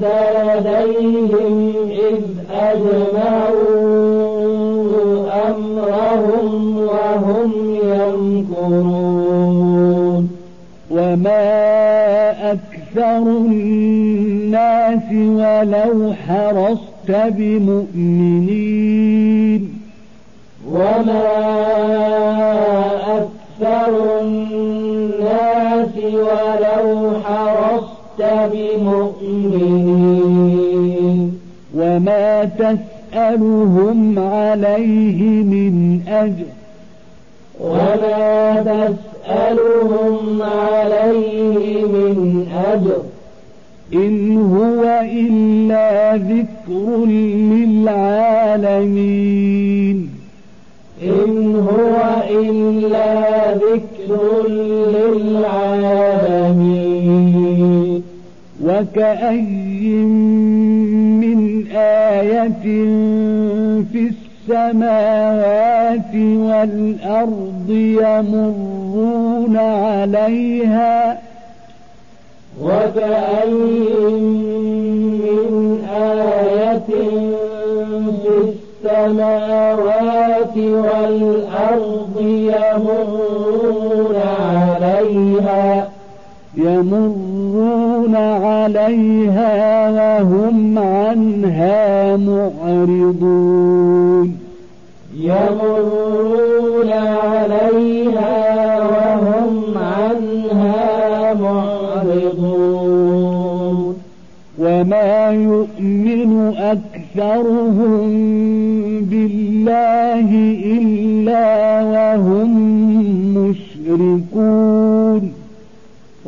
لديهم إذ أجمعوا أمرهم وهم يمكرون. وما أكثر الناس ولو حرصت بمؤمنين. وما أكثر الناس ولو حرصت بمؤمنين. وما تسألهم عليه من أجر. وما تسألهم عليه من أجر. إن هو إلا ذكر للعالمين. إن هو إلا ذكر للعالمين. وكأي من آية في السماوات والأرض يمرون عليها وكأي من آية في السماوات والأرض يمرون عليها يمرون عليها وهم عنها معرضون. يمرون عليها وهم عنها معرضون. وما يؤمن أكثرهم بالله إلا وهم مشركون.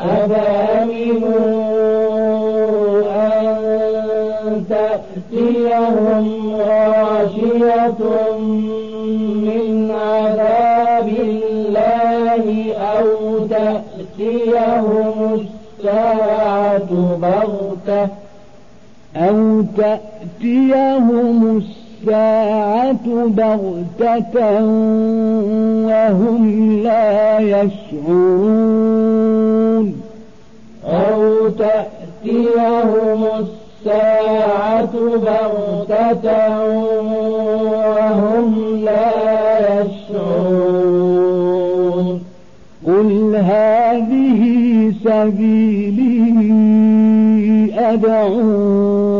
أفأمنوا أن تأتيهم غاشية من عذاب الله أو تأتيهم الساعة بغتة أو تأتيهم الساعة بغتة وهم لا يشعرون. أو تأتيهم الساعة بغتة وهم لا يشعرون. قل هذه سبيلي أدعو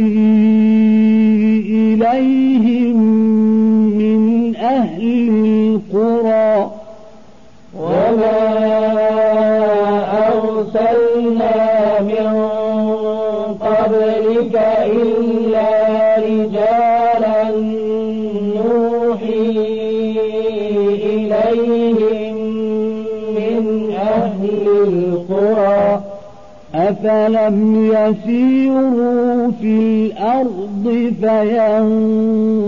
إليهم أفلم يسيروا في الأرض فينظروا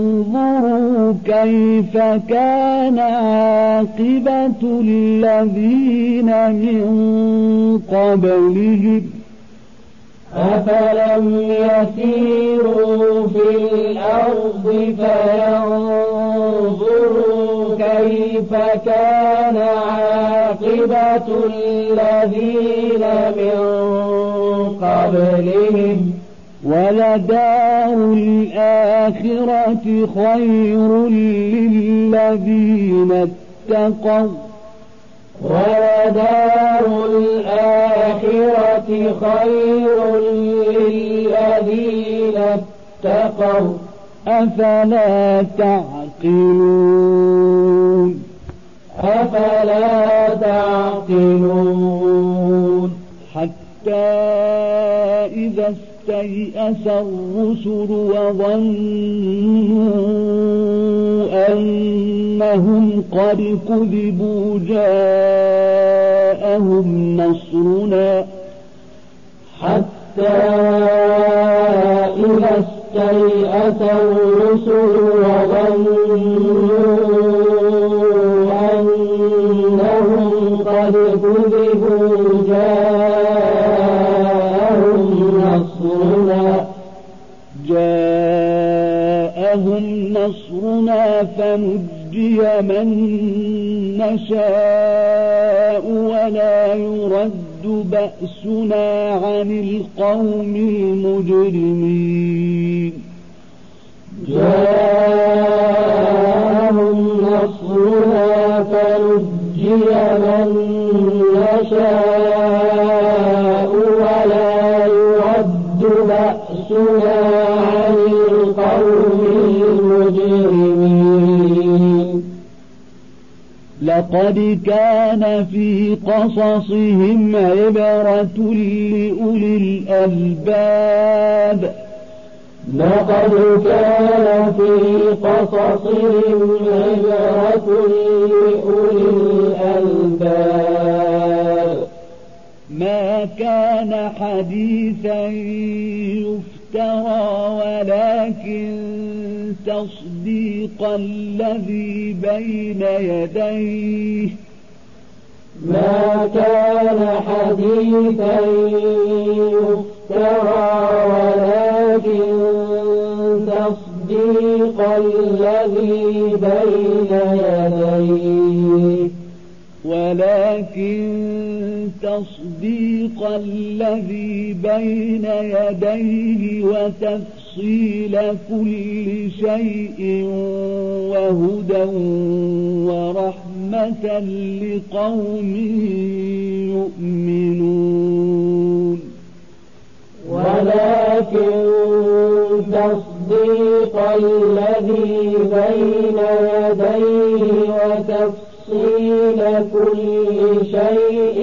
كيف كان عاقبة الذين من قبلهم أفلم يسيروا في الأرض فينظروا كيف كان عاقبة الذين من قبلهم. ولدار الآخرة خير للذين اتقوا. ولدار الآخرة خير للذين اتقوا. أفلا تعقلون؟ أفلا تعقلون. حتى إذا استيأس الرسل وظنوا أنهم قد كذبوا جاءهم نصرنا حتى إذا استيأس الرسل وظنوا أنهم قد كذبوا جاءهم نصرنا فنجي من نشاء ولا يرد بأسنا عن القوم المجرمين. جاءهم نصرنا فنجي من نشاء لقد كان في قصصهم عبرة لأولي الألباب. لقد كان في قصصهم عبرة لأولي الألباب. ما كان حديثا يفترى ولكن تصديق الذي بين يديه. ما كان حديثا يفترى ولكن تصديق الذي بين يديه. ولكن تصديق الذي بين يديه وتفصيل كل شيء وهدى ورحمة لقوم يؤمنون. ولكن تصديق الذي بين يديه وتفصيل كل شيء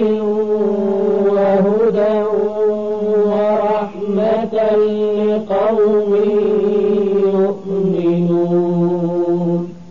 لقوم